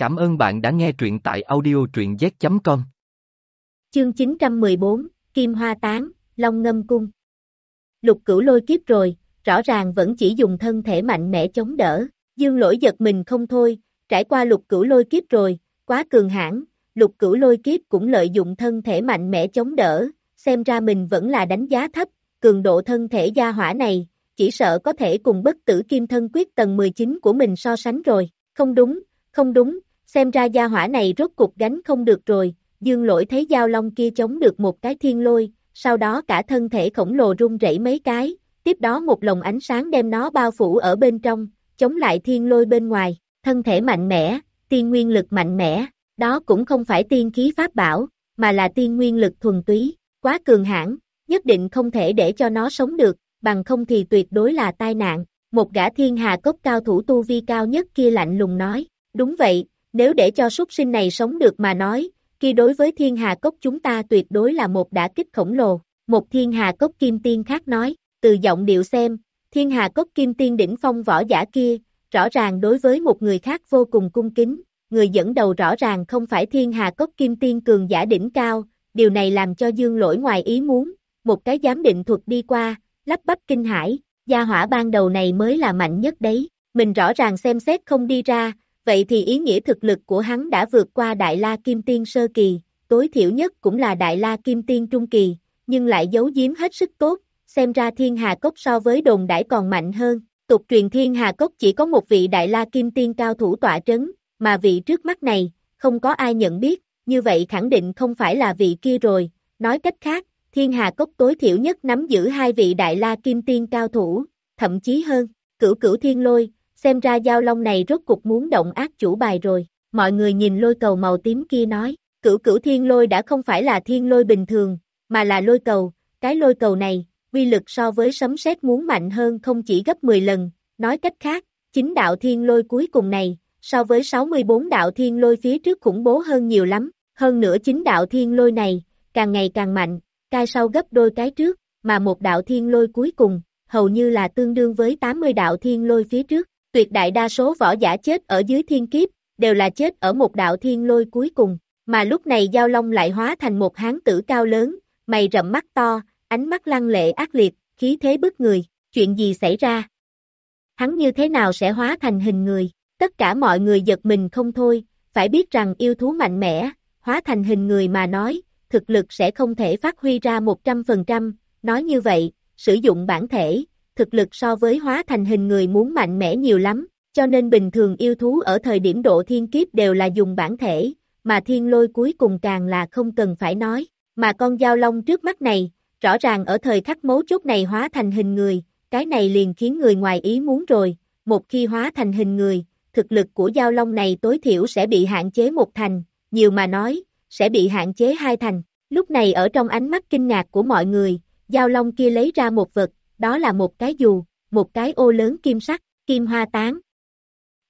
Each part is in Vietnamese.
Cảm ơn bạn đã nghe truyện tại audio truyện z.com. Chương 914, Kim Hoa Tán, Long Ngâm Cung. Lục cửu lôi kiếp rồi, rõ ràng vẫn chỉ dùng thân thể mạnh mẽ chống đỡ. Dương lỗi giật mình không thôi, trải qua lục cửu lôi kiếp rồi, quá cường hãn, lục cửu lôi kiếp cũng lợi dụng thân thể mạnh mẽ chống đỡ, xem ra mình vẫn là đánh giá thấp, cường độ thân thể gia hỏa này, chỉ sợ có thể cùng bất tử kim thân quyết tầng 19 của mình so sánh rồi, không đúng, không đúng, xem ra gia hỏa này rốt cục gánh không được rồi, dương lỗi thấy giao long kia chống được một cái thiên lôi, sau đó cả thân thể khổng lồ rung rẩy mấy cái, tiếp đó một lồng ánh sáng đem nó bao phủ ở bên trong, chống lại thiên lôi bên ngoài, thân thể mạnh mẽ, tiên nguyên lực mạnh mẽ, đó cũng không phải tiên khí pháp bảo, mà là tiên nguyên lực thuần túy, quá cường hãn, nhất định không thể để cho nó sống được, bằng không thì tuyệt đối là tai nạn. Một gã thiên hà cốc cao thủ tu vi cao nhất kia lạnh lùng nói, đúng vậy, nếu để cho súc sinh này sống được mà nói, kia đối với thiên hà cốc chúng ta tuyệt đối là một đả kích khổng lồ. Một thiên hà cốc kim tiên khác nói, từ giọng điệu xem, thiên hà cốc kim tiên đỉnh phong võ giả kia, rõ ràng đối với một người khác vô cùng cung kính, người dẫn đầu rõ ràng không phải thiên hà cốc kim tiên cường giả đỉnh cao, điều này làm cho dương lỗi ngoài ý muốn, một cái giám định thuật đi qua, lắp bắp kinh hải, gia hỏa ban đầu này mới là mạnh nhất đấy, mình rõ ràng xem xét không đi ra, vậy thì ý nghĩa thực lực của hắn đã vượt qua Đại La Kim Tiên Sơ Kỳ, tối thiểu nhất cũng là Đại La Kim Tiên Trung Kỳ, nhưng lại giấu giếm hết sức tốt, xem ra Thiên Hà Cốc so với đồn đãi còn mạnh hơn, tục truyền Thiên Hà Cốc chỉ có một vị Đại La Kim Tiên cao thủ tọa trấn, mà vị trước mắt này, không có ai nhận biết, như vậy khẳng định không phải là vị kia rồi, nói cách khác, Thiên Hà Cốc tối thiểu nhất nắm giữ hai vị Đại La Kim Tiên cao thủ, thậm chí hơn, cửu cửu thiên lôi, xem ra giao long này rốt cục muốn động ác chủ bài rồi, mọi người nhìn lôi cầu màu tím kia nói, cửu cửu thiên lôi đã không phải là thiên lôi bình thường, mà là lôi cầu, cái lôi cầu này, uy lực so với sấm sét muốn mạnh hơn không chỉ gấp 10 lần, nói cách khác, chính đạo thiên lôi cuối cùng này, so với 64 đạo thiên lôi phía trước khủng bố hơn nhiều lắm, hơn nữa chính đạo thiên lôi này, càng ngày càng mạnh, cai sau gấp đôi cái trước, mà một đạo thiên lôi cuối cùng, hầu như là tương đương với 80 đạo thiên lôi phía trước, tuyệt đại đa số võ giả chết ở dưới thiên kiếp, đều là chết ở một đạo thiên lôi cuối cùng, mà lúc này Giao Long lại hóa thành một hán tử cao lớn, mày rậm mắt to, ánh mắt lăng lệ ác liệt, khí thế bức người, chuyện gì xảy ra? Hắn như thế nào sẽ hóa thành hình người? Tất cả mọi người giật mình không thôi, phải biết rằng yêu thú mạnh mẽ, hóa thành hình người mà nói, thực lực sẽ không thể phát huy ra 100%, nói như vậy, sử dụng bản thể, thực lực so với hóa thành hình người muốn mạnh mẽ nhiều lắm, cho nên bình thường yêu thú ở thời điểm độ thiên kiếp đều là dùng bản thể, mà thiên lôi cuối cùng càng là không cần phải nói, mà con dao long trước mắt này, rõ ràng ở thời khắc mấu chốt này hóa thành hình người, cái này liền khiến người ngoài ý muốn rồi, một khi hóa thành hình người, thực lực của dao long này tối thiểu sẽ bị hạn chế một thành, nhiều mà nói, sẽ bị hạn chế hai thành. Lúc này ở trong ánh mắt kinh ngạc của mọi người, Giao Long kia lấy ra một vật, đó là một cái dù, một cái ô lớn kim sắc, kim hoa tán.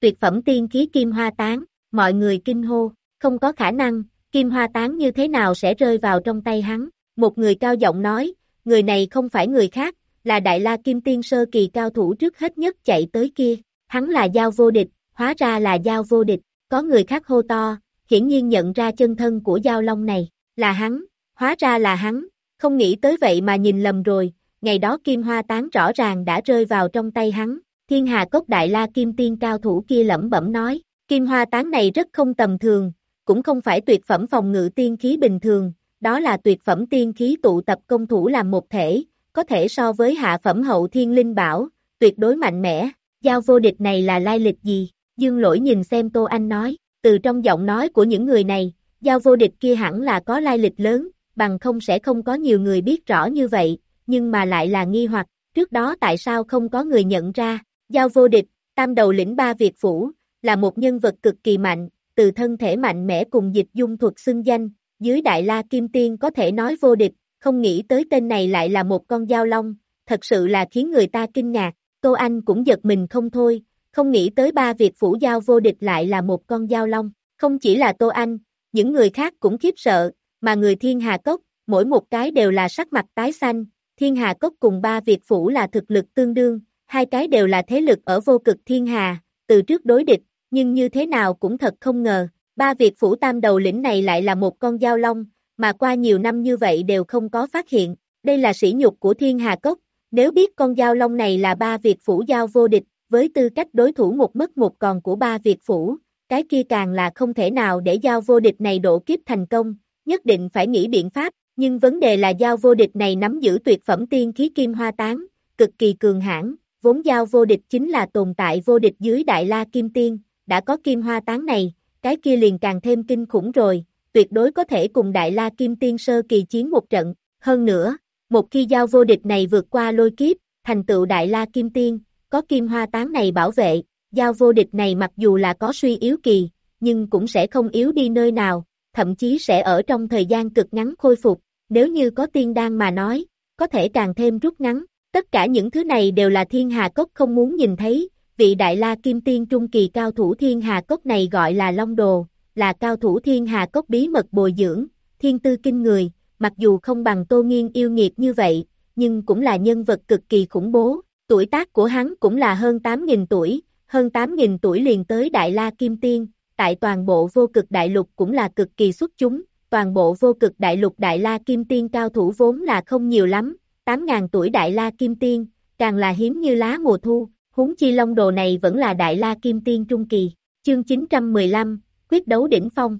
Tuyệt phẩm tiên khí kim hoa tán, mọi người kinh hô, không có khả năng, kim hoa tán như thế nào sẽ rơi vào trong tay hắn. Một người cao giọng nói, người này không phải người khác, là Đại La Kim Tiên Sơ Kỳ cao thủ trước hết nhất chạy tới kia. Hắn là Giao vô địch, hóa ra là Giao vô địch, có người khác hô to, hiển nhiên nhận ra chân thân của Giao Long này, là hắn, hóa ra là hắn, không nghĩ tới vậy mà nhìn lầm rồi, ngày đó kim hoa tán rõ ràng đã rơi vào trong tay hắn, thiên hà cốc đại la kim tiên cao thủ kia lẩm bẩm nói, kim hoa tán này rất không tầm thường, cũng không phải tuyệt phẩm phòng ngự tiên khí bình thường, đó là tuyệt phẩm tiên khí tụ tập công thủ làm một thể, có thể so với hạ phẩm hậu thiên linh bảo, tuyệt đối mạnh mẽ, giao vô địch này là lai lịch gì, dương lỗi nhìn xem Tô Anh nói, từ trong giọng nói của những người này, giao vô địch kia hẳn là có lai lịch lớn, bằng không sẽ không có nhiều người biết rõ như vậy, nhưng mà lại là nghi hoặc, trước đó tại sao không có người nhận ra, giao vô địch, tam đầu lĩnh ba Việt Phủ, là một nhân vật cực kỳ mạnh, từ thân thể mạnh mẽ cùng dịch dung thuật xưng danh, dưới Đại La Kim Tiên có thể nói vô địch, không nghĩ tới tên này lại là một con dao long, thật sự là khiến người ta kinh ngạc, Tô Anh cũng giật mình không thôi, không nghĩ tới ba Việt Phủ giao vô địch lại là một con dao long, không chỉ là Tô Anh, những người khác cũng khiếp sợ, mà người Thiên Hà Cốc, mỗi một cái đều là sắc mặt tái xanh, Thiên Hà Cốc cùng ba Việt Phủ là thực lực tương đương, hai cái đều là thế lực ở vô cực Thiên Hà, từ trước đối địch, nhưng như thế nào cũng thật không ngờ, ba Việt phủ tam đầu lĩnh này lại là một con dao long, mà qua nhiều năm như vậy đều không có phát hiện, đây là sỉ nhục của thiên hà cốc, nếu biết con dao long này là ba Việt phủ giao vô địch, với tư cách đối thủ một mất một còn của ba Việt phủ, cái kia càng là không thể nào để giao vô địch này độ kiếp thành công, nhất định phải nghĩ biện pháp, nhưng vấn đề là giao vô địch này nắm giữ tuyệt phẩm tiên khí kim hoa tán, cực kỳ cường hãn, vốn giao vô địch chính là tồn tại vô địch dưới đại la kim tiên, đã có kim hoa tán này, cái kia liền càng thêm kinh khủng rồi, tuyệt đối có thể cùng đại la kim tiên sơ kỳ chiến một trận, hơn nữa, một khi giao vô địch này vượt qua lôi kiếp, thành tựu đại la kim tiên, có kim hoa tán này bảo vệ, giao vô địch này mặc dù là có suy yếu kỳ, nhưng cũng sẽ không yếu đi nơi nào, thậm chí sẽ ở trong thời gian cực ngắn khôi phục, nếu như có tiên đan mà nói, có thể càng thêm rút ngắn, tất cả những thứ này đều là thiên hà cốc không muốn nhìn thấy, vị đại la kim tiên trung kỳ cao thủ thiên hà cốc này gọi là Long Đồ, là cao thủ thiên hà cốc bí mật bồi dưỡng, thiên tư kinh người, mặc dù không bằng tô nghiên yêu nghiệt như vậy, nhưng cũng là nhân vật cực kỳ khủng bố, tuổi tác của hắn cũng là hơn 8.000 tuổi, hơn 8.000 tuổi liền tới Đại La Kim Tiên, tại toàn bộ vô cực đại lục cũng là cực kỳ xuất chúng, toàn bộ vô cực đại lục Đại La Kim Tiên cao thủ vốn là không nhiều lắm, 8.000 tuổi Đại La Kim Tiên, càng là hiếm như lá mùa thu, huống chi long đồ này vẫn là Đại La Kim Tiên Trung Kỳ, chương 915, quyết đấu đỉnh phong.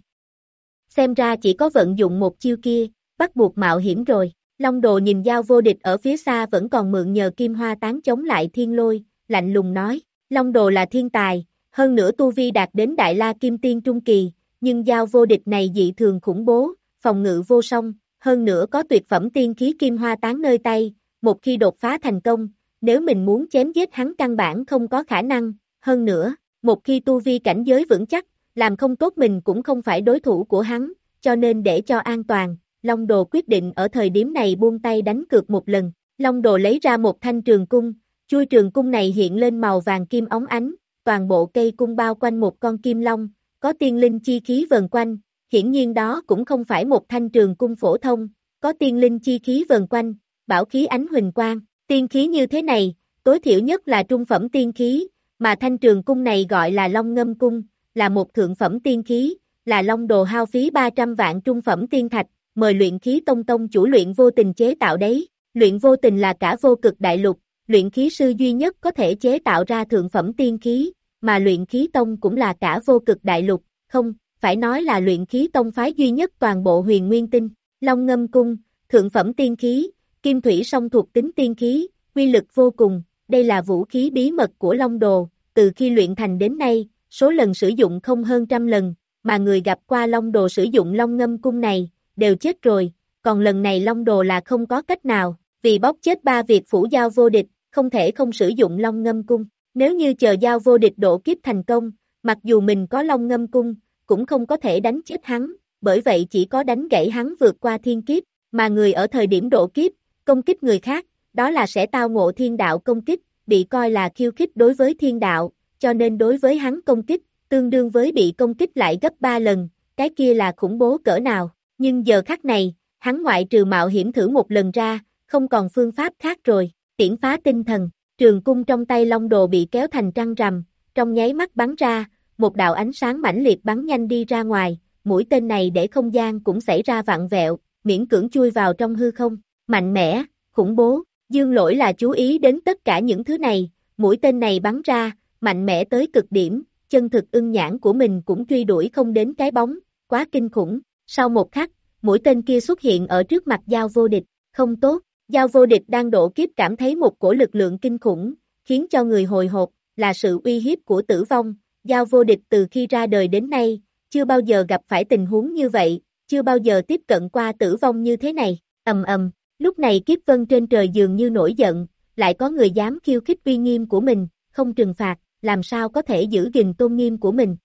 Xem ra chỉ có vận dụng một chiêu kia, bắt buộc mạo hiểm rồi. Long đồ nhìn giao vô địch ở phía xa vẫn còn mượn nhờ kim hoa tán chống lại thiên lôi, lạnh lùng nói, Long đồ là thiên tài, hơn nữa tu vi đạt đến đại la kim tiên trung kỳ, nhưng giao vô địch này dị thường khủng bố, phòng ngự vô song, hơn nữa có tuyệt phẩm tiên khí kim hoa tán nơi tay, một khi đột phá thành công, nếu mình muốn chém giết hắn căn bản không có khả năng, hơn nữa, một khi tu vi cảnh giới vững chắc, làm không tốt mình cũng không phải đối thủ của hắn, cho nên để cho an toàn, Long Đồ quyết định ở thời điểm này buông tay đánh cược một lần. Long Đồ lấy ra một thanh trường cung, chui trường cung này hiện lên màu vàng kim óng ánh, toàn bộ cây cung bao quanh một con kim long, có tiên linh chi khí vần quanh, hiển nhiên đó cũng không phải một thanh trường cung phổ thông, có tiên linh chi khí vần quanh, bảo khí ánh huỳnh quang, tiên khí như thế này, tối thiểu nhất là trung phẩm tiên khí, mà thanh trường cung này gọi là Long Ngâm Cung, là một thượng phẩm tiên khí, là Long Đồ hao phí 300 vạn trung phẩm tiên thạch, mời luyện khí tông tông chủ luyện vô tình chế tạo đấy. Luyện vô tình là cả vô cực đại lục, luyện khí sư duy nhất có thể chế tạo ra thượng phẩm tiên khí, mà luyện khí tông cũng là cả vô cực đại lục, không, phải nói là luyện khí tông phái duy nhất toàn bộ huyền nguyên tinh. Long ngâm cung, thượng phẩm tiên khí, kim thủy song thuộc tính tiên khí, quy lực vô cùng, đây là vũ khí bí mật của Long Đồ, từ khi luyện thành đến nay, số lần sử dụng không hơn trăm lần, mà người gặp qua Long Đồ sử dụng Long ngâm cung này, đều chết rồi, còn lần này Long Đồ là không có cách nào, vì bóc chết ba việc phủ giao vô địch, không thể không sử dụng Long Ngâm Cung. Nếu như chờ giao vô địch độ kiếp thành công, mặc dù mình có Long Ngâm Cung, cũng không có thể đánh chết hắn, bởi vậy chỉ có đánh gãy hắn vượt qua thiên kiếp, mà người ở thời điểm độ kiếp, công kích người khác, đó là sẽ tao ngộ thiên đạo công kích, bị coi là khiêu khích đối với thiên đạo, cho nên đối với hắn công kích, tương đương với bị công kích lại gấp 3 lần, cái kia là khủng bố cỡ nào. Nhưng giờ khắc này, hắn ngoại trừ mạo hiểm thử một lần ra, không còn phương pháp khác rồi, tiễn phá tinh thần, trường cung trong tay long đồ bị kéo thành trăng rằm, trong nháy mắt bắn ra, một đạo ánh sáng mãnh liệt bắn nhanh đi ra ngoài, mũi tên này để không gian cũng xảy ra vặn vẹo, miễn cưỡng chui vào trong hư không, mạnh mẽ, khủng bố, dương lỗi là chú ý đến tất cả những thứ này, mũi tên này bắn ra, mạnh mẽ tới cực điểm, chân thực ưng nhãn của mình cũng truy đuổi không đến cái bóng, quá kinh khủng, sau một khắc, mũi tên kia xuất hiện ở trước mặt giao vô địch, không tốt, giao vô địch đang độ kiếp cảm thấy một cổ lực lượng kinh khủng, khiến cho người hồi hộp, là sự uy hiếp của tử vong, giao vô địch từ khi ra đời đến nay, chưa bao giờ gặp phải tình huống như vậy, chưa bao giờ tiếp cận qua tử vong như thế này, ầm ầm, lúc này kiếp vân trên trời dường như nổi giận, lại có người dám khiêu khích uy nghiêm của mình, không trừng phạt, làm sao có thể giữ gìn tôn nghiêm của mình.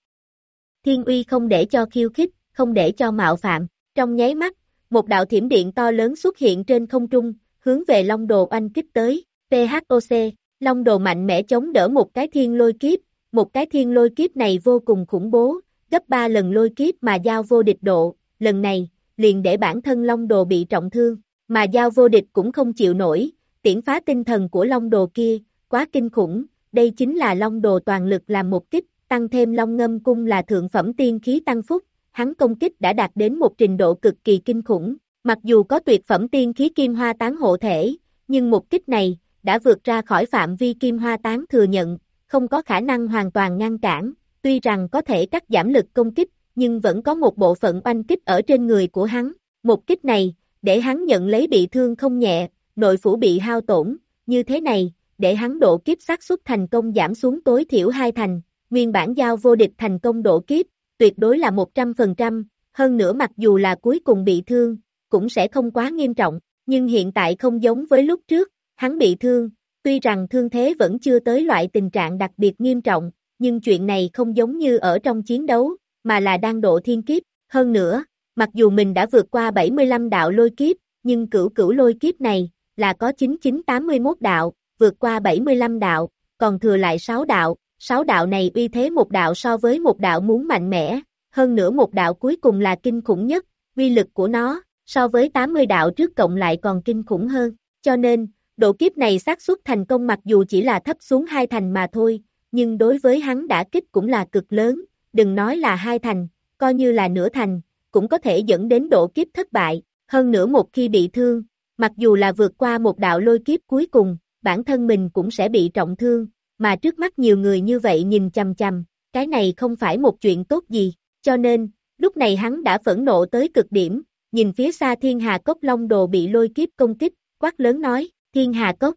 Thiên uy không để cho khiêu khích, không để cho mạo phạm. Trong nháy mắt, một đạo thiểm điện to lớn xuất hiện trên không trung, hướng về Long Đồ oanh kích tới. PHOC, Long Đồ mạnh mẽ chống đỡ một cái thiên lôi kiếp, một cái thiên lôi kiếp này vô cùng khủng bố, gấp 3 lần lôi kiếp mà giao vô địch độ, lần này, liền để bản thân Long Đồ bị trọng thương, mà giao vô địch cũng không chịu nổi, tiễn phá tinh thần của Long Đồ kia, quá kinh khủng, đây chính là Long Đồ toàn lực làm một kích, tăng thêm long ngâm cung là thượng phẩm tiên khí tăng phúc, hắn công kích đã đạt đến một trình độ cực kỳ kinh khủng, mặc dù có tuyệt phẩm tiên khí kim hoa tán hộ thể, nhưng một kích này, đã vượt ra khỏi phạm vi kim hoa tán thừa nhận, không có khả năng hoàn toàn ngăn cản, tuy rằng có thể cắt giảm lực công kích, nhưng vẫn có một bộ phận oanh kích ở trên người của hắn, một kích này, để hắn nhận lấy bị thương không nhẹ, nội phủ bị hao tổn, như thế này, để hắn độ kiếp xác suất thành công giảm xuống tối thiểu hai thành, nguyên bản giao vô địch thành công độ kiếp, tuyệt đối là 100%, hơn nữa mặc dù là cuối cùng bị thương, cũng sẽ không quá nghiêm trọng, nhưng hiện tại không giống với lúc trước, hắn bị thương, tuy rằng thương thế vẫn chưa tới loại tình trạng đặc biệt nghiêm trọng, nhưng chuyện này không giống như ở trong chiến đấu, mà là đang độ thiên kiếp, hơn nữa, mặc dù mình đã vượt qua 75 đạo lôi kiếp, nhưng cửu cửu lôi kiếp này, là có 9981 đạo, vượt qua 75 đạo, còn thừa lại 6 đạo, 6 đạo này uy thế một đạo so với một đạo muốn mạnh mẽ, hơn nữa một đạo cuối cùng là kinh khủng nhất, uy lực của nó, so với 80 đạo trước cộng lại còn kinh khủng hơn, cho nên, độ kiếp này xác suất thành công mặc dù chỉ là thấp xuống hai thành mà thôi, nhưng đối với hắn đã kích cũng là cực lớn, đừng nói là hai thành, coi như là nửa thành, cũng có thể dẫn đến độ kiếp thất bại, hơn nữa một khi bị thương, mặc dù là vượt qua một đạo lôi kiếp cuối cùng, bản thân mình cũng sẽ bị trọng thương, mà trước mắt nhiều người như vậy nhìn chằm chằm, cái này không phải một chuyện tốt gì, cho nên, lúc này hắn đã phẫn nộ tới cực điểm, nhìn phía xa thiên hà cốc long đồ bị lôi kiếp công kích, quát lớn nói, thiên hà cốc.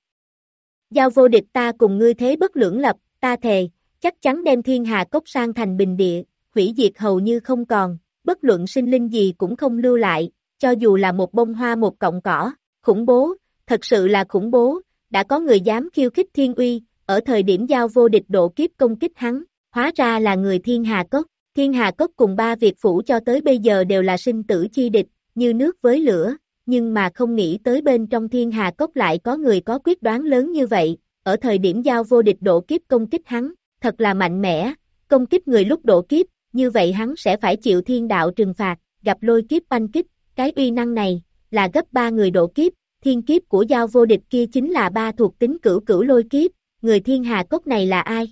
Giao vô địch ta cùng ngươi thế bất lưỡng lập, ta thề, chắc chắn đem thiên hà cốc sang thành bình địa, hủy diệt hầu như không còn, bất luận sinh linh gì cũng không lưu lại, cho dù là một bông hoa một cọng cỏ, khủng bố, thật sự là khủng bố, đã có người dám khiêu khích thiên uy, ở thời điểm giao vô địch độ kiếp công kích hắn, hóa ra là người thiên hà cốc, thiên hà cốc cùng ba việt phủ cho tới bây giờ đều là sinh tử chi địch, như nước với lửa, nhưng mà không nghĩ tới bên trong thiên hà cốc lại có người có quyết đoán lớn như vậy, ở thời điểm giao vô địch độ kiếp công kích hắn, thật là mạnh mẽ, công kích người lúc độ kiếp, như vậy hắn sẽ phải chịu thiên đạo trừng phạt, gặp lôi kiếp oanh kích, cái uy năng này, là gấp ba người độ kiếp, thiên kiếp của giao vô địch kia chính là ba thuộc tính cửu cửu lôi kiếp, người thiên hà cốc này là ai?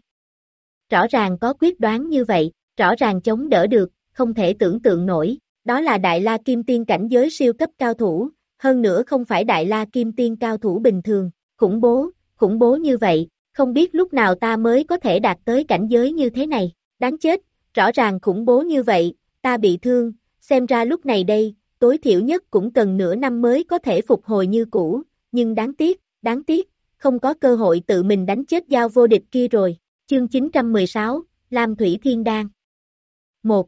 Rõ ràng có quyết đoán như vậy, rõ ràng chống đỡ được, không thể tưởng tượng nổi, đó là đại la kim tiên cảnh giới siêu cấp cao thủ, hơn nữa không phải đại la kim tiên cao thủ bình thường, khủng bố, khủng bố như vậy, không biết lúc nào ta mới có thể đạt tới cảnh giới như thế này, đáng chết, rõ ràng khủng bố như vậy, ta bị thương, xem ra lúc này đây, tối thiểu nhất cũng cần nửa năm mới có thể phục hồi như cũ, nhưng đáng tiếc, đáng tiếc, không có cơ hội tự mình đánh chết giao vô địch kia rồi. Chương 916, Lam Thủy Thiên Đan 1.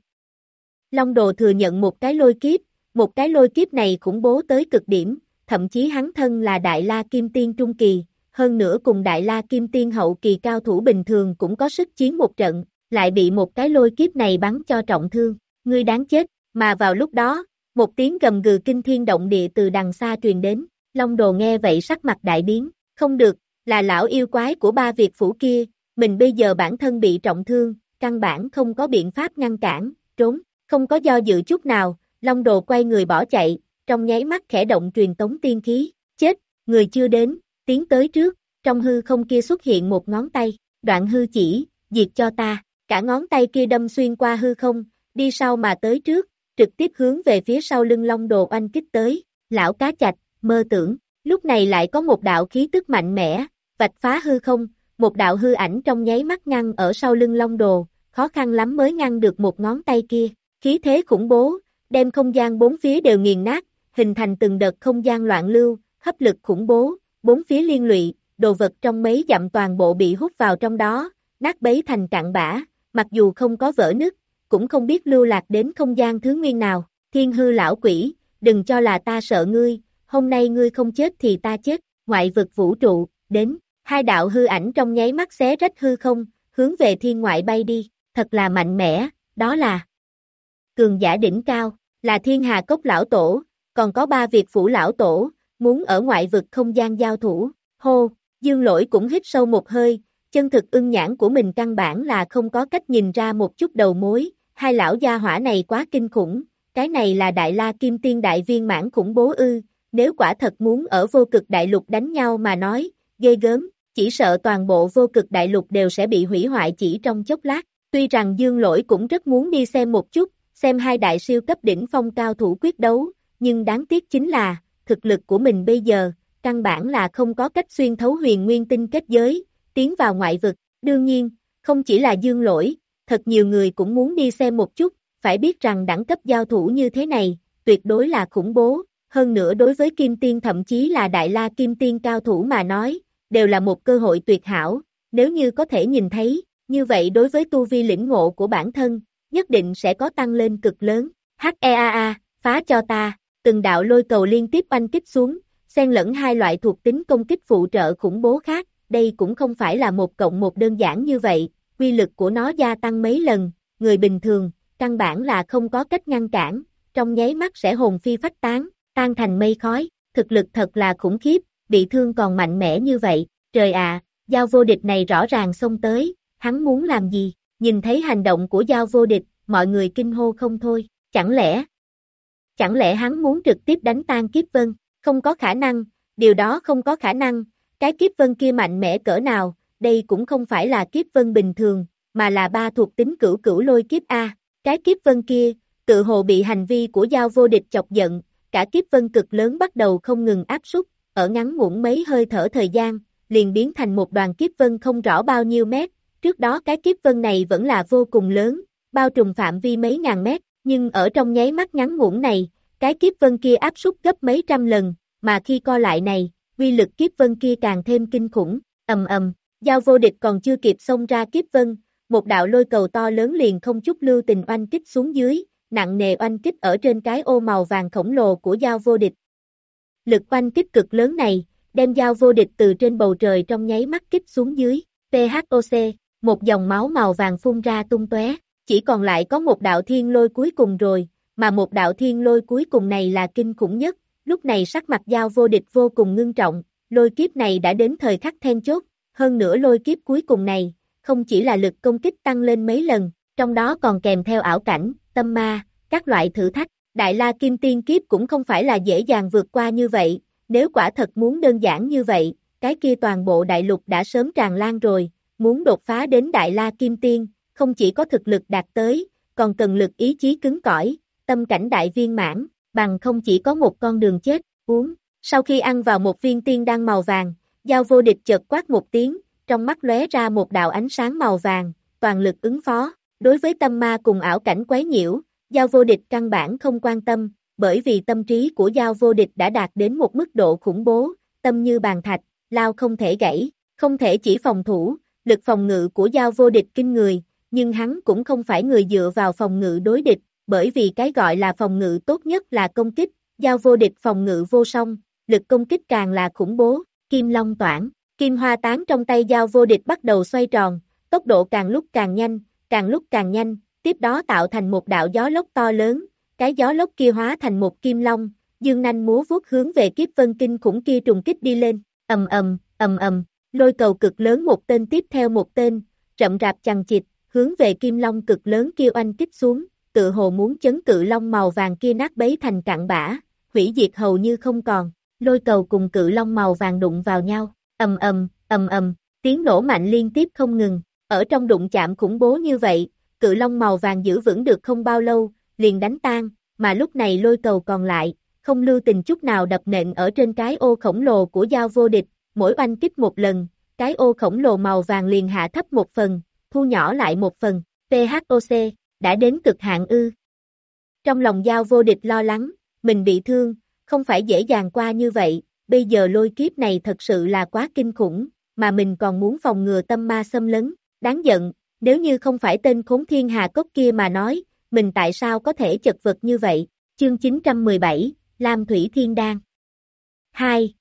Long Đồ thừa nhận một cái lôi kiếp, một cái lôi kiếp này khủng bố tới cực điểm, thậm chí hắn thân là Đại La Kim Tiên Trung Kỳ, hơn nữa cùng Đại La Kim Tiên Hậu Kỳ cao thủ bình thường cũng có sức chiến một trận, lại bị một cái lôi kiếp này bắn cho trọng thương, ngươi đáng chết, mà vào lúc đó, một tiếng gầm gừ kinh thiên động địa từ đằng xa truyền đến, Long Đồ nghe vậy sắc mặt đại biến, không được, là lão yêu quái của ba Việt phủ kia, mình bây giờ bản thân bị trọng thương, căn bản không có biện pháp ngăn cản, trốn, không có do dự chút nào, Long Đồ quay người bỏ chạy, trong nháy mắt khẽ động truyền tống tiên khí, chết, người chưa đến, tiến tới trước, trong hư không kia xuất hiện một ngón tay, đoạn hư chỉ, diệt cho ta, cả ngón tay kia đâm xuyên qua hư không, đi sau mà tới trước, trực tiếp hướng về phía sau lưng Long Đồ oanh kích tới, lão cá chạch, mơ tưởng, lúc này lại có một đạo khí tức mạnh mẽ, vạch phá hư không, một đạo hư ảnh trong nháy mắt ngăn ở sau lưng Long Đồ, khó khăn lắm mới ngăn được một ngón tay kia, khí thế khủng bố, đem không gian bốn phía đều nghiền nát, hình thành từng đợt không gian loạn lưu, hấp lực khủng bố, bốn phía liên lụy, đồ vật trong mấy dặm toàn bộ bị hút vào trong đó, nát bấy thành cạn bã, mặc dù không có vỡ nứt, cũng không biết lưu lạc đến không gian thứ nguyên nào, thiên hư lão quỷ, đừng cho là ta sợ ngươi, hôm nay ngươi không chết thì ta chết, ngoại vực vũ trụ, đến, hai đạo hư ảnh trong nháy mắt xé rách hư không, hướng về thiên ngoại bay đi, thật là mạnh mẽ, đó là cường giả đỉnh cao, là thiên hà cốc lão tổ, còn có ba việc phủ lão tổ, muốn ở ngoại vực không gian giao thủ, hô, dương lỗi cũng hít sâu một hơi, chân thực ưng nhãn của mình căn bản là không có cách nhìn ra một chút đầu mối, hai lão gia hỏa này quá kinh khủng, cái này là đại la kim tiên đại viên mãn khủng bố ư, nếu quả thật muốn ở vô cực đại lục đánh nhau mà nói, ghê gớm, chỉ sợ toàn bộ vô cực đại lục đều sẽ bị hủy hoại chỉ trong chốc lát, Tuy rằng Dương Lỗi cũng rất muốn đi xem một chút, xem hai đại siêu cấp đỉnh phong cao thủ quyết đấu, nhưng đáng tiếc chính là, thực lực của mình bây giờ, căn bản là không có cách xuyên thấu huyền nguyên tinh kết giới, tiến vào ngoại vực. Đương nhiên, không chỉ là Dương Lỗi, thật nhiều người cũng muốn đi xem một chút, phải biết rằng đẳng cấp giao thủ như thế này, tuyệt đối là khủng bố, hơn nữa đối với Kim Tiên thậm chí là Đại La Kim Tiên cao thủ mà nói, đều là một cơ hội tuyệt hảo, nếu như có thể nhìn thấy, như vậy đối với tu vi lĩnh ngộ của bản thân, nhất định sẽ có tăng lên cực lớn. HEAA, phá cho ta, từng đạo lôi cầu liên tiếp oanh kích xuống, xen lẫn hai loại thuộc tính công kích phụ trợ khủng bố khác, đây cũng không phải là một cộng một đơn giản như vậy, quy lực của nó gia tăng mấy lần, người bình thường, căn bản là không có cách ngăn cản, trong nháy mắt sẽ hồn phi phách tán, tan thành mây khói, thực lực thật là khủng khiếp, bị thương còn mạnh mẽ như vậy, trời ạ, giao vô địch này rõ ràng xông tới, hắn muốn làm gì, nhìn thấy hành động của giao vô địch, mọi người kinh hô không thôi, chẳng lẽ, chẳng lẽ hắn muốn trực tiếp đánh tan kiếp vân, không có khả năng, điều đó không có khả năng, cái kiếp vân kia mạnh mẽ cỡ nào, đây cũng không phải là kiếp vân bình thường, mà là ba thuộc tính cửu cửu lôi kiếp A, cái kiếp vân kia, tự hồ bị hành vi của giao vô địch chọc giận, cả kiếp vân cực lớn bắt đầu không ngừng áp súc, ở ngắn ngủn mấy hơi thở thời gian, liền biến thành một đoàn kiếp vân không rõ bao nhiêu mét, trước đó cái kiếp vân này vẫn là vô cùng lớn, bao trùm phạm vi mấy ngàn mét, nhưng ở trong nháy mắt ngắn ngủn này, cái kiếp vân kia áp súc gấp mấy trăm lần, mà khi co lại này, quy lực kiếp vân kia càng thêm kinh khủng, ầm ầm, giao vô địch còn chưa kịp xông ra kiếp vân, một đạo lôi cầu to lớn liền không chút lưu tình oanh kích xuống dưới, nặng nề oanh kích ở trên cái ô màu vàng khổng lồ của giao vô địch. Lực oanh kích cực lớn này, đem giao vô địch từ trên bầu trời trong nháy mắt kích xuống dưới, Phoc một dòng máu màu vàng phun ra tung tóe, chỉ còn lại có một đạo thiên lôi cuối cùng rồi, mà một đạo thiên lôi cuối cùng này là kinh khủng nhất, lúc này sắc mặt giao vô địch vô cùng ngưng trọng, lôi kiếp này đã đến thời khắc then chốt, hơn nữa lôi kiếp cuối cùng này, không chỉ là lực công kích tăng lên mấy lần, trong đó còn kèm theo ảo cảnh, tâm ma, các loại thử thách, Đại La Kim Tiên Kiếp cũng không phải là dễ dàng vượt qua như vậy, nếu quả thật muốn đơn giản như vậy, cái kia toàn bộ đại lục đã sớm tràn lan rồi, muốn đột phá đến Đại La Kim Tiên, không chỉ có thực lực đạt tới, còn cần lực ý chí cứng cỏi, tâm cảnh đại viên mãn, bằng không chỉ có một con đường chết, uống. Sau khi ăn vào một viên tiên đan màu vàng, giao vô địch chợt quát một tiếng, trong mắt lóe ra một đạo ánh sáng màu vàng, toàn lực ứng phó. Đối với tâm ma cùng ảo cảnh quấy nhiễu, giao vô địch căn bản không quan tâm, bởi vì tâm trí của giao vô địch đã đạt đến một mức độ khủng bố, tâm như bàn thạch, lao không thể gãy, không thể chỉ phòng thủ, lực phòng ngự của giao vô địch kinh người, nhưng hắn cũng không phải người dựa vào phòng ngự đối địch, bởi vì cái gọi là phòng ngự tốt nhất là công kích, giao vô địch phòng ngự vô song, lực công kích càng là khủng bố, kim long toản, kim hoa tán trong tay giao vô địch bắt đầu xoay tròn, tốc độ càng lúc càng nhanh, càng lúc càng nhanh, tiếp đó tạo thành một đạo gió lốc to lớn, cái gió lốc kia hóa thành một kim long, dương nanh múa vuốt hướng về kiếp vân kinh khủng kia trùng kích đi lên, ầm ầm, ầm ầm, lôi cầu cực lớn một tên tiếp theo một tên, rậm rạp chằng chịt, hướng về kim long cực lớn kia oanh kích xuống, tự hồ muốn chấn cự long màu vàng kia nát bấy thành cạn bã, hủy diệt hầu như không còn, lôi cầu cùng cự long màu vàng đụng vào nhau, ầm ầm, ầm ầm, tiếng nổ mạnh liên tiếp không ngừng, ở trong đụng chạm khủng bố như vậy, cự long màu vàng giữ vững được không bao lâu, liền đánh tan, mà lúc này lôi cầu còn lại, không lưu tình chút nào đập nện ở trên cái ô khổng lồ của giao vô địch, mỗi oanh kích một lần, cái ô khổng lồ màu vàng liền hạ thấp một phần, thu nhỏ lại một phần, Phoc đã đến cực hạn ư. Trong lòng giao vô địch lo lắng, mình bị thương, không phải dễ dàng qua như vậy, bây giờ lôi kiếp này thật sự là quá kinh khủng, mà mình còn muốn phòng ngừa tâm ma xâm lấn, đáng giận, nếu như không phải tên khốn thiên hà cốc kia mà nói, mình tại sao có thể chật vật như vậy, chương 917, Lam Thủy Thiên Đan 2.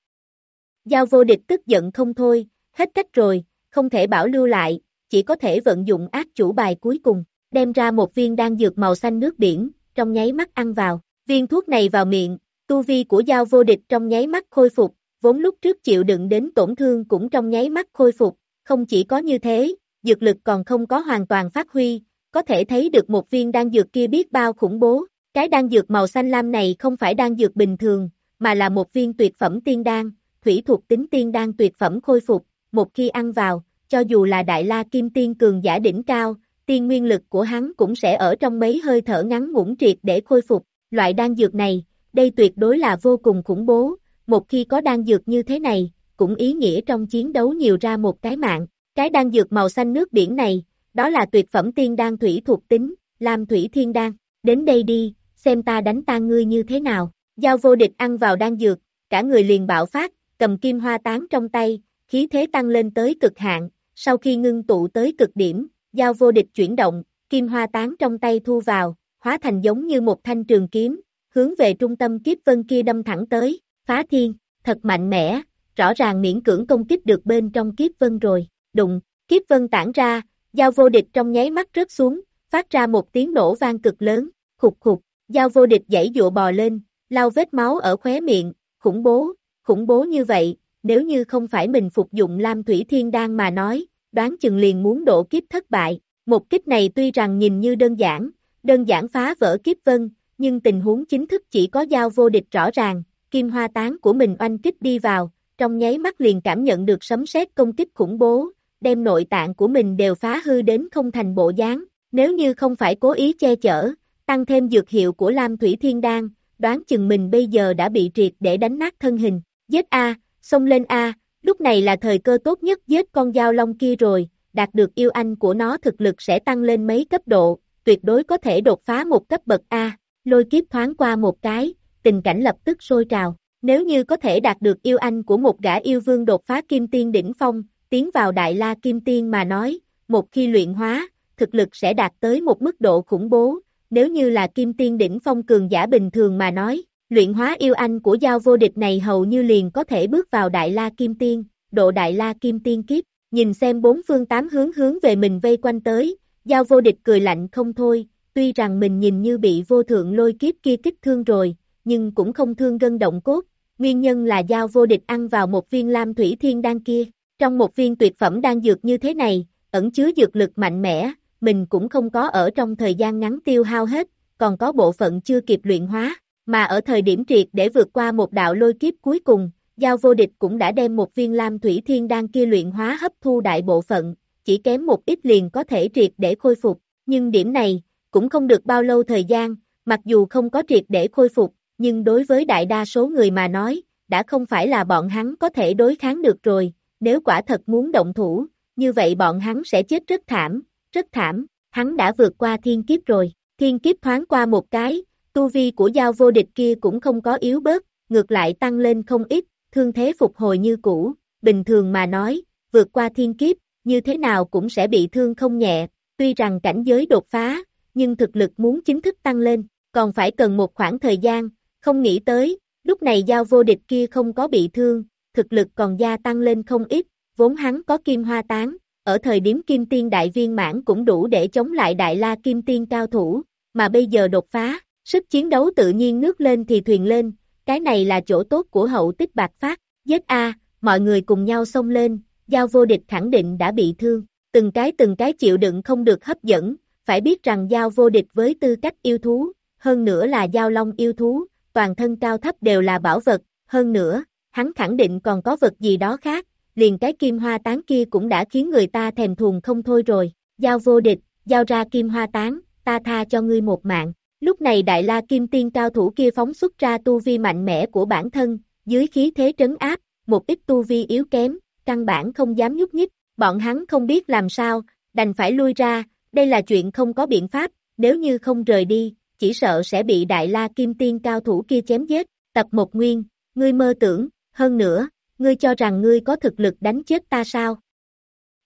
Giao vô địch tức giận không thôi, hết cách rồi, không thể bảo lưu lại, chỉ có thể vận dụng ác chủ bài cuối cùng, đem ra một viên đan dược màu xanh nước biển, trong nháy mắt ăn vào, viên thuốc này vào miệng, tu vi của giao vô địch trong nháy mắt khôi phục, vốn lúc trước chịu đựng đến tổn thương cũng trong nháy mắt khôi phục, không chỉ có như thế, dược lực còn không có hoàn toàn phát huy, có thể thấy được một viên đan dược kia biết bao khủng bố, cái đan dược màu xanh lam này không phải đan dược bình thường, mà là một viên tuyệt phẩm tiên đan, thủy thuộc tính tiên đan tuyệt phẩm khôi phục, một khi ăn vào, cho dù là đại la kim tiên cường giả đỉnh cao, tiên nguyên lực của hắn cũng sẽ ở trong mấy hơi thở ngắn ngủn triệt để khôi phục. Loại đan dược này, đây tuyệt đối là vô cùng khủng bố, một khi có đan dược như thế này, cũng ý nghĩa trong chiến đấu nhiều ra một cái mạng. Cái đan dược màu xanh nước biển này, đó là tuyệt phẩm tiên đan thủy thuộc tính, làm Thủy Thiên Đan. Đến đây đi, xem ta đánh tan ngươi như thế nào. Giao vô địch ăn vào đan dược, cả người liền bạo phát, cầm kim hoa tán trong tay, khí thế tăng lên tới cực hạn, sau khi ngưng tụ tới cực điểm, giao vô địch chuyển động, kim hoa tán trong tay thu vào, hóa thành giống như một thanh trường kiếm, hướng về trung tâm kiếp vân kia đâm thẳng tới, phá thiên, thật mạnh mẽ, rõ ràng miễn cưỡng công kích được bên trong kiếp vân rồi, đụng, kiếp vân tản ra, giao vô địch trong nháy mắt rớt xuống, phát ra một tiếng nổ vang cực lớn, khục khục, giao vô địch dãy dụa bò lên, lau vết máu ở khóe miệng, khủng bố, khủng bố như vậy, nếu như không phải mình phục dụng Lam Thủy Thiên Đan mà nói, đoán chừng liền muốn độ kiếp thất bại, một kiếp này tuy rằng nhìn như đơn giản, đơn giản phá vỡ kiếp vân, nhưng tình huống chính thức chỉ có giao vô địch rõ ràng, kim hoa tán của mình oanh kích đi vào, trong nháy mắt liền cảm nhận được sấm sét công kích khủng bố, đem nội tạng của mình đều phá hư đến không thành bộ dáng, nếu như không phải cố ý che chở, tăng thêm dược hiệu của Lam Thủy Thiên Đan, đoán chừng mình bây giờ đã bị triệt để đánh nát thân hình, giết A, xông lên A, lúc này là thời cơ tốt nhất giết con dao long kia rồi, đạt được yêu anh của nó thực lực sẽ tăng lên mấy cấp độ, tuyệt đối có thể đột phá một cấp bậc A, lôi kiếp thoáng qua một cái, tình cảnh lập tức sôi trào, nếu như có thể đạt được yêu anh của một gã yêu vương đột phá kim tiên đỉnh phong, tiến vào đại la kim tiên mà nói, một khi luyện hóa, thực lực sẽ đạt tới một mức độ khủng bố, nếu như là kim tiên đỉnh phong cường giả bình thường mà nói, luyện hóa yêu anh của giao vô địch này hầu như liền có thể bước vào đại la kim tiên, độ đại la kim tiên kiếp, nhìn xem bốn phương tám hướng hướng về mình vây quanh tới, giao vô địch cười lạnh không thôi, tuy rằng mình nhìn như bị vô thượng lôi kiếp kia kích thương rồi, nhưng cũng không thương gân động cốt, nguyên nhân là giao vô địch ăn vào một viên lam thủy thiên đan kia, trong một viên tuyệt phẩm đan dược như thế này, ẩn chứa dược lực mạnh mẽ, mình cũng không có ở trong thời gian ngắn tiêu hao hết, còn có bộ phận chưa kịp luyện hóa, mà ở thời điểm triệt để vượt qua một đạo lôi kiếp cuối cùng, Giao vô địch cũng đã đem một viên lam thủy thiên đan kia luyện hóa hấp thu đại bộ phận, chỉ kém một ít liền có thể triệt để khôi phục, nhưng điểm này, cũng không được bao lâu thời gian, mặc dù không có triệt để khôi phục, nhưng đối với đại đa số người mà nói, đã không phải là bọn hắn có thể đối kháng được rồi, nếu quả thật muốn động thủ, như vậy bọn hắn sẽ chết rất thảm, rất thảm, hắn đã vượt qua thiên kiếp rồi, thiên kiếp thoáng qua một cái, tu vi của giao vô địch kia cũng không có yếu bớt, ngược lại tăng lên không ít, thương thế phục hồi như cũ, bình thường mà nói, vượt qua thiên kiếp, như thế nào cũng sẽ bị thương không nhẹ, tuy rằng cảnh giới đột phá, nhưng thực lực muốn chính thức tăng lên, còn phải cần một khoảng thời gian, không nghĩ tới, lúc này giao vô địch kia không có bị thương, thực lực còn gia tăng lên không ít, vốn hắn có kim hoa tán, ở thời điểm kim tiên đại viên mãn cũng đủ để chống lại đại la kim tiên cao thủ, mà bây giờ đột phá, sức chiến đấu tự nhiên nước lên thì thuyền lên, cái này là chỗ tốt của hậu tích bạc phát, giết A, mọi người cùng nhau xông lên, giao vô địch khẳng định đã bị thương, từng cái từng cái chịu đựng không được hấp dẫn, phải biết rằng giao vô địch với tư cách yêu thú, hơn nữa là giao long yêu thú, toàn thân cao thấp đều là bảo vật, hơn nữa, hắn khẳng định còn có vật gì đó khác, liền cái kim hoa tán kia cũng đã khiến người ta thèm thuồng không thôi rồi, giao vô địch, giao ra kim hoa tán, ta tha cho ngươi một mạng. Lúc này đại la kim tiên cao thủ kia phóng xuất ra tu vi mạnh mẽ của bản thân, dưới khí thế trấn áp, một ít tu vi yếu kém, căn bản không dám nhúc nhích, bọn hắn không biết làm sao, đành phải lui ra, đây là chuyện không có biện pháp, nếu như không rời đi, chỉ sợ sẽ bị đại la kim tiên cao thủ kia chém giết, tập một nguyên, ngươi mơ tưởng, hơn nữa, ngươi cho rằng ngươi có thực lực đánh chết ta sao?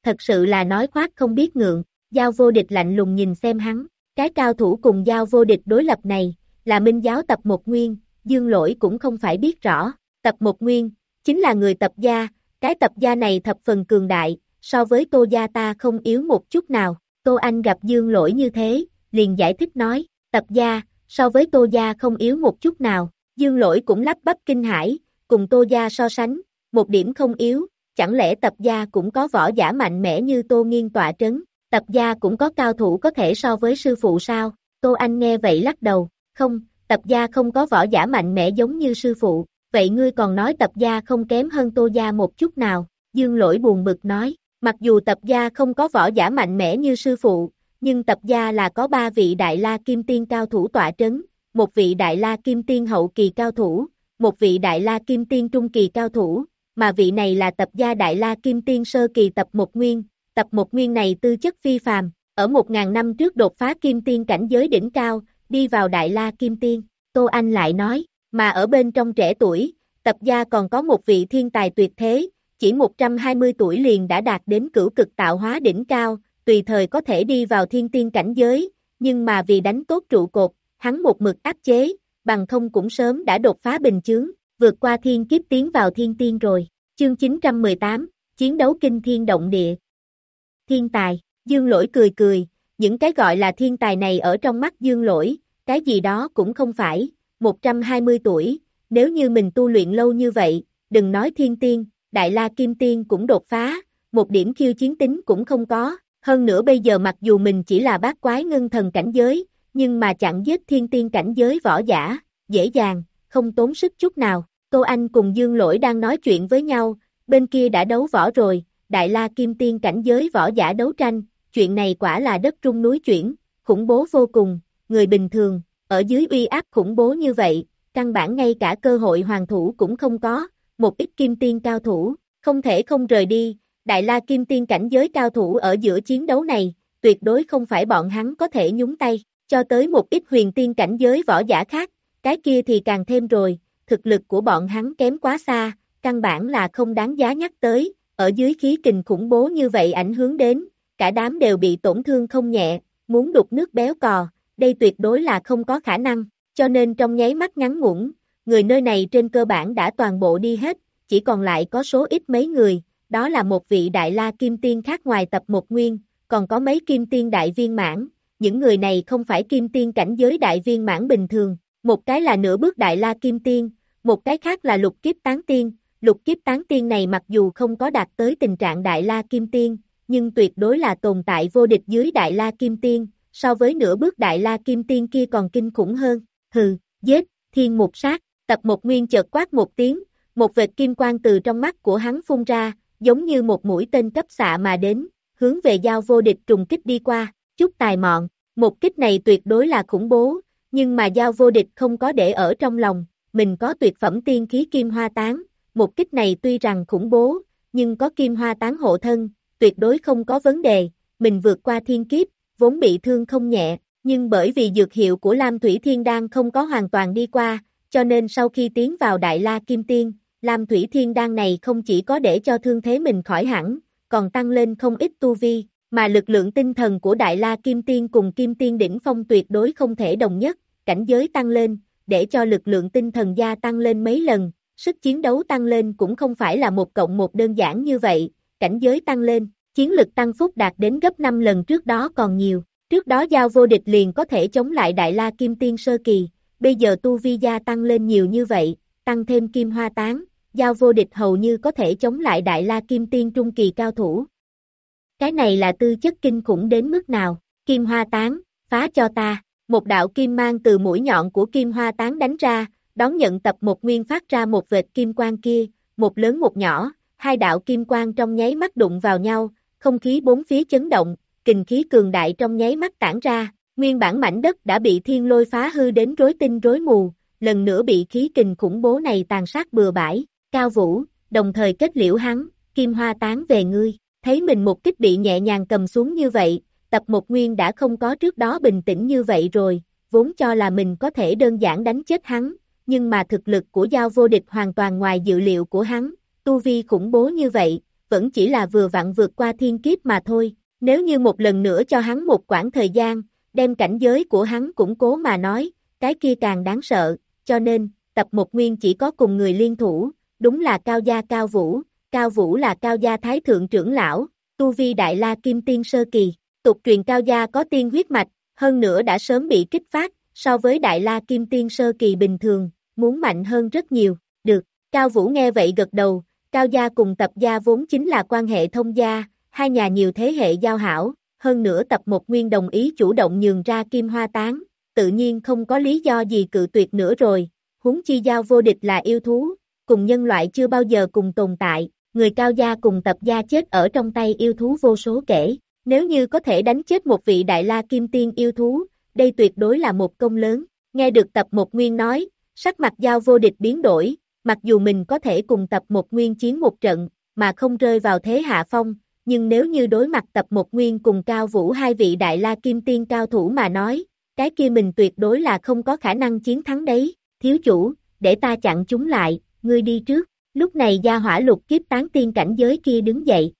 Thật sự là nói khoác không biết ngượng, giao vô địch lạnh lùng nhìn xem hắn, cái cao thủ cùng giao vô địch đối lập này, là minh giáo tập một nguyên, dương lỗi cũng không phải biết rõ, tập một nguyên, chính là người tập gia, cái tập gia này thập phần cường đại, so với tô gia ta không yếu một chút nào, tô anh gặp dương lỗi như thế, liền giải thích nói, tập gia, so với tô gia không yếu một chút nào, dương lỗi cũng lắp bắp kinh hải, cùng tô gia so sánh, một điểm không yếu, chẳng lẽ tập gia cũng có võ giả mạnh mẽ như tô nghiên tọa trấn, tập gia cũng có cao thủ có thể so với sư phụ sao, tô anh nghe vậy lắc đầu, không, tập gia không có võ giả mạnh mẽ giống như sư phụ, vậy ngươi còn nói tập gia không kém hơn tô gia một chút nào, dương lỗi buồn bực nói, mặc dù tập gia không có võ giả mạnh mẽ như sư phụ, nhưng tập gia là có ba vị đại la kim tiên cao thủ tọa trấn, một vị đại la kim tiên hậu kỳ cao thủ, một vị đại la kim tiên trung kỳ cao thủ, mà vị này là tập gia đại la kim tiên sơ kỳ tập một nguyên, tập một nguyên này tư chất phi phàm, ở một ngàn năm trước đột phá kim tiên cảnh giới đỉnh cao, đi vào đại la kim tiên, Tô Anh lại nói, mà ở bên trong trẻ tuổi, tập gia còn có một vị thiên tài tuyệt thế, chỉ 120 tuổi liền đã đạt đến cửu cực tạo hóa đỉnh cao, tùy thời có thể đi vào thiên tiên cảnh giới, nhưng mà vì đánh tốt trụ cột, hắn một mực áp chế, bằng không cũng sớm đã đột phá bình chướng, vượt qua thiên kiếp tiến vào thiên tiên rồi. Chương 918, Chiến đấu kinh thiên động địa. Thiên tài, Dương Lỗi cười cười, những cái gọi là thiên tài này ở trong mắt Dương Lỗi, cái gì đó cũng không phải, 120 tuổi, nếu như mình tu luyện lâu như vậy, đừng nói thiên tiên, đại la kim tiên cũng đột phá, một điểm khiêu chiến tính cũng không có, hơn nữa bây giờ mặc dù mình chỉ là bát quái ngân thần cảnh giới, nhưng mà chặn giết thiên tiên cảnh giới võ giả, dễ dàng, không tốn sức chút nào. Tô Anh cùng Dương Lỗi đang nói chuyện với nhau, bên kia đã đấu võ rồi, Đại La Kim Tiên cảnh giới võ giả đấu tranh, chuyện này quả là đất trung núi chuyển, khủng bố vô cùng, người bình thường, ở dưới uy áp khủng bố như vậy, căn bản ngay cả cơ hội hoàng thủ cũng không có, một ít Kim Tiên cao thủ, không thể không rời đi, Đại La Kim Tiên cảnh giới cao thủ ở giữa chiến đấu này, tuyệt đối không phải bọn hắn có thể nhúng tay, cho tới một ít huyền tiên cảnh giới võ giả khác, cái kia thì càng thêm rồi, thực lực của bọn hắn kém quá xa, căn bản là không đáng giá nhắc tới, ở dưới khí kình khủng bố như vậy ảnh hưởng đến, cả đám đều bị tổn thương không nhẹ, muốn đục nước béo cò, đây tuyệt đối là không có khả năng, cho nên trong nháy mắt ngắn ngủn, người nơi này trên cơ bản đã toàn bộ đi hết, chỉ còn lại có số ít mấy người, đó là một vị đại la kim tiên khác ngoài tập một nguyên, còn có mấy kim tiên đại viên mãn, những người này không phải kim tiên cảnh giới đại viên mãn bình thường, một cái là nửa bước đại la kim tiên, một cái khác là lục kiếp tán tiên, lục kiếp tán tiên này mặc dù không có đạt tới tình trạng đại la kim tiên, nhưng tuyệt đối là tồn tại vô địch dưới đại la kim tiên, so với nửa bước đại la kim tiên kia còn kinh khủng hơn, hừ, giết, thiên mục sát, tập một nguyên chợt quát một tiếng, một vệt kim quang từ trong mắt của hắn phun ra, giống như một mũi tên cấp xạ mà đến, hướng về giao vô địch trùng kích đi qua, chút tài mọn, một kích này tuyệt đối là khủng bố, nhưng mà giao vô địch không có để ở trong lòng, mình có tuyệt phẩm tiên khí kim hoa tán, một kích này tuy rằng khủng bố, nhưng có kim hoa tán hộ thân, tuyệt đối không có vấn đề, mình vượt qua thiên kiếp, vốn bị thương không nhẹ, nhưng bởi vì dược hiệu của Lam Thủy Thiên Đan không có hoàn toàn đi qua, cho nên sau khi tiến vào Đại La Kim Tiên, Lam Thủy Thiên Đan này không chỉ có để cho thương thế mình khỏi hẳn, còn tăng lên không ít tu vi, mà lực lượng tinh thần của Đại La Kim Tiên cùng Kim Tiên Đỉnh Phong tuyệt đối không thể đồng nhất, cảnh giới tăng lên, để cho lực lượng tinh thần gia tăng lên mấy lần, sức chiến đấu tăng lên cũng không phải là một cộng một đơn giản như vậy, cảnh giới tăng lên, chiến lực tăng phúc đạt đến gấp 5 lần trước đó còn nhiều, trước đó giao vô địch liền có thể chống lại Đại La Kim Tiên Sơ Kỳ, bây giờ tu vi gia tăng lên nhiều như vậy, tăng thêm kim hoa tán, giao vô địch hầu như có thể chống lại Đại La Kim Tiên Trung Kỳ cao thủ. Cái này là tư chất kinh khủng đến mức nào, kim hoa tán, phá cho ta, một đạo kim mang từ mũi nhọn của kim hoa tán đánh ra, đón nhận tập một nguyên phát ra một vệt kim quang kia, một lớn một nhỏ, hai đạo kim quang trong nháy mắt đụng vào nhau, không khí bốn phía chấn động, kình khí cường đại trong nháy mắt tản ra, nguyên bản mảnh đất đã bị thiên lôi phá hư đến rối tinh rối mù, lần nữa bị khí kình khủng bố này tàn sát bừa bãi, cao vũ, đồng thời kết liễu hắn, kim hoa tán về ngươi, thấy mình một kích bị nhẹ nhàng cầm xuống như vậy, tập một nguyên đã không có trước đó bình tĩnh như vậy rồi, vốn cho là mình có thể đơn giản đánh chết hắn, nhưng mà thực lực của giao vô địch hoàn toàn ngoài dự liệu của hắn, tu vi khủng bố như vậy, vẫn chỉ là vừa vặn vượt qua thiên kiếp mà thôi, nếu như một lần nữa cho hắn một quãng thời gian, đem cảnh giới của hắn củng cố mà nói, cái kia càng đáng sợ, cho nên, tập một nguyên chỉ có cùng người liên thủ, đúng là cao gia cao vũ, cao vũ là cao gia thái thượng trưởng lão, tu vi đại la kim tiên sơ kỳ, tục truyền cao gia có tiên huyết mạch, hơn nữa đã sớm bị kích phát, so với đại la kim tiên sơ kỳ bình thường, muốn mạnh hơn rất nhiều, được, cao vũ nghe vậy gật đầu, cao gia cùng tập gia vốn chính là quan hệ thông gia, hai nhà nhiều thế hệ giao hảo, hơn nữa tập một nguyên đồng ý chủ động nhường ra kim hoa tán, tự nhiên không có lý do gì cự tuyệt nữa rồi, huống chi giao vô địch là yêu thú, cùng nhân loại chưa bao giờ cùng tồn tại, người cao gia cùng tập gia chết ở trong tay yêu thú vô số kể, Nếu như có thể đánh chết một vị đại la kim tiên yêu thú, đây tuyệt đối là một công lớn. Nghe được tập một nguyên nói, sắc mặt giao vô địch biến đổi, mặc dù mình có thể cùng tập một nguyên chiến một trận, mà không rơi vào thế hạ phong, nhưng nếu như đối mặt tập một nguyên cùng cao vũ hai vị đại la kim tiên cao thủ mà nói, cái kia mình tuyệt đối là không có khả năng chiến thắng đấy, thiếu chủ, để ta chặn chúng lại, ngươi đi trước, lúc này gia hỏa lục kiếp tán tiên cảnh giới kia đứng dậy.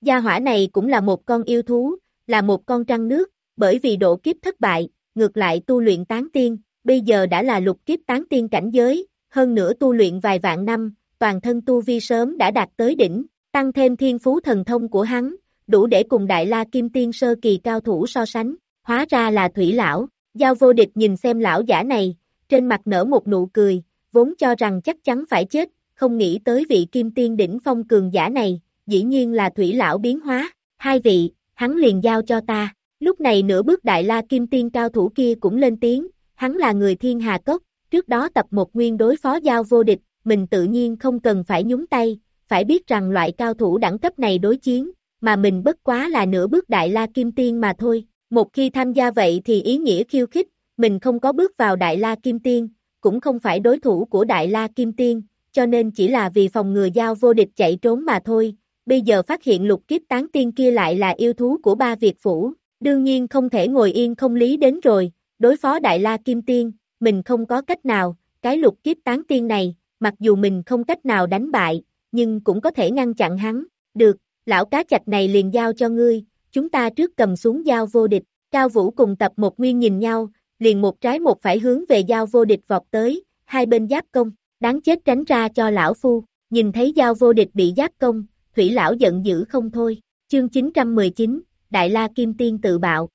Gia hỏa này cũng là một con yêu thú, là một con trăng nước, bởi vì độ kiếp thất bại, ngược lại tu luyện tán tiên, bây giờ đã là lục kiếp tán tiên cảnh giới, hơn nữa tu luyện vài vạn năm, toàn thân tu vi sớm đã đạt tới đỉnh, tăng thêm thiên phú thần thông của hắn, đủ để cùng đại la kim tiên sơ kỳ cao thủ so sánh, hóa ra là thủy lão, giao vô địch nhìn xem lão giả này, trên mặt nở một nụ cười, vốn cho rằng chắc chắn phải chết, không nghĩ tới vị kim tiên đỉnh phong cường giả này, dĩ nhiên là thủy lão biến hóa, hai vị, hắn liền giao cho ta, lúc này nửa bước đại la kim tiên cao thủ kia cũng lên tiếng, hắn là người thiên hà cốc, trước đó tập một nguyên đối phó giao vô địch, mình tự nhiên không cần phải nhúng tay, phải biết rằng loại cao thủ đẳng cấp này đối chiến, mà mình bất quá là nửa bước đại la kim tiên mà thôi, một khi tham gia vậy thì ý nghĩa khiêu khích, mình không có bước vào đại la kim tiên, cũng không phải đối thủ của đại la kim tiên, cho nên chỉ là vì phòng ngừa giao vô địch chạy trốn mà thôi, bây giờ phát hiện lục kiếp tán tiên kia lại là yêu thú của ba Việt Phủ, đương nhiên không thể ngồi yên không lý đến rồi, đối phó đại la kim tiên, mình không có cách nào, cái lục kiếp tán tiên này, mặc dù mình không cách nào đánh bại, nhưng cũng có thể ngăn chặn hắn, được, lão cá chạch này liền giao cho ngươi, chúng ta trước cầm xuống giao vô địch, Cao Vũ cùng tập một nguyên nhìn nhau, liền một trái một phải hướng về giao vô địch vọt tới, hai bên giáp công, đáng chết tránh ra cho lão phu, nhìn thấy giao vô địch bị giáp công, thủy lão giận dữ không thôi, chương 919, Đại La Kim Tiên tự bạo.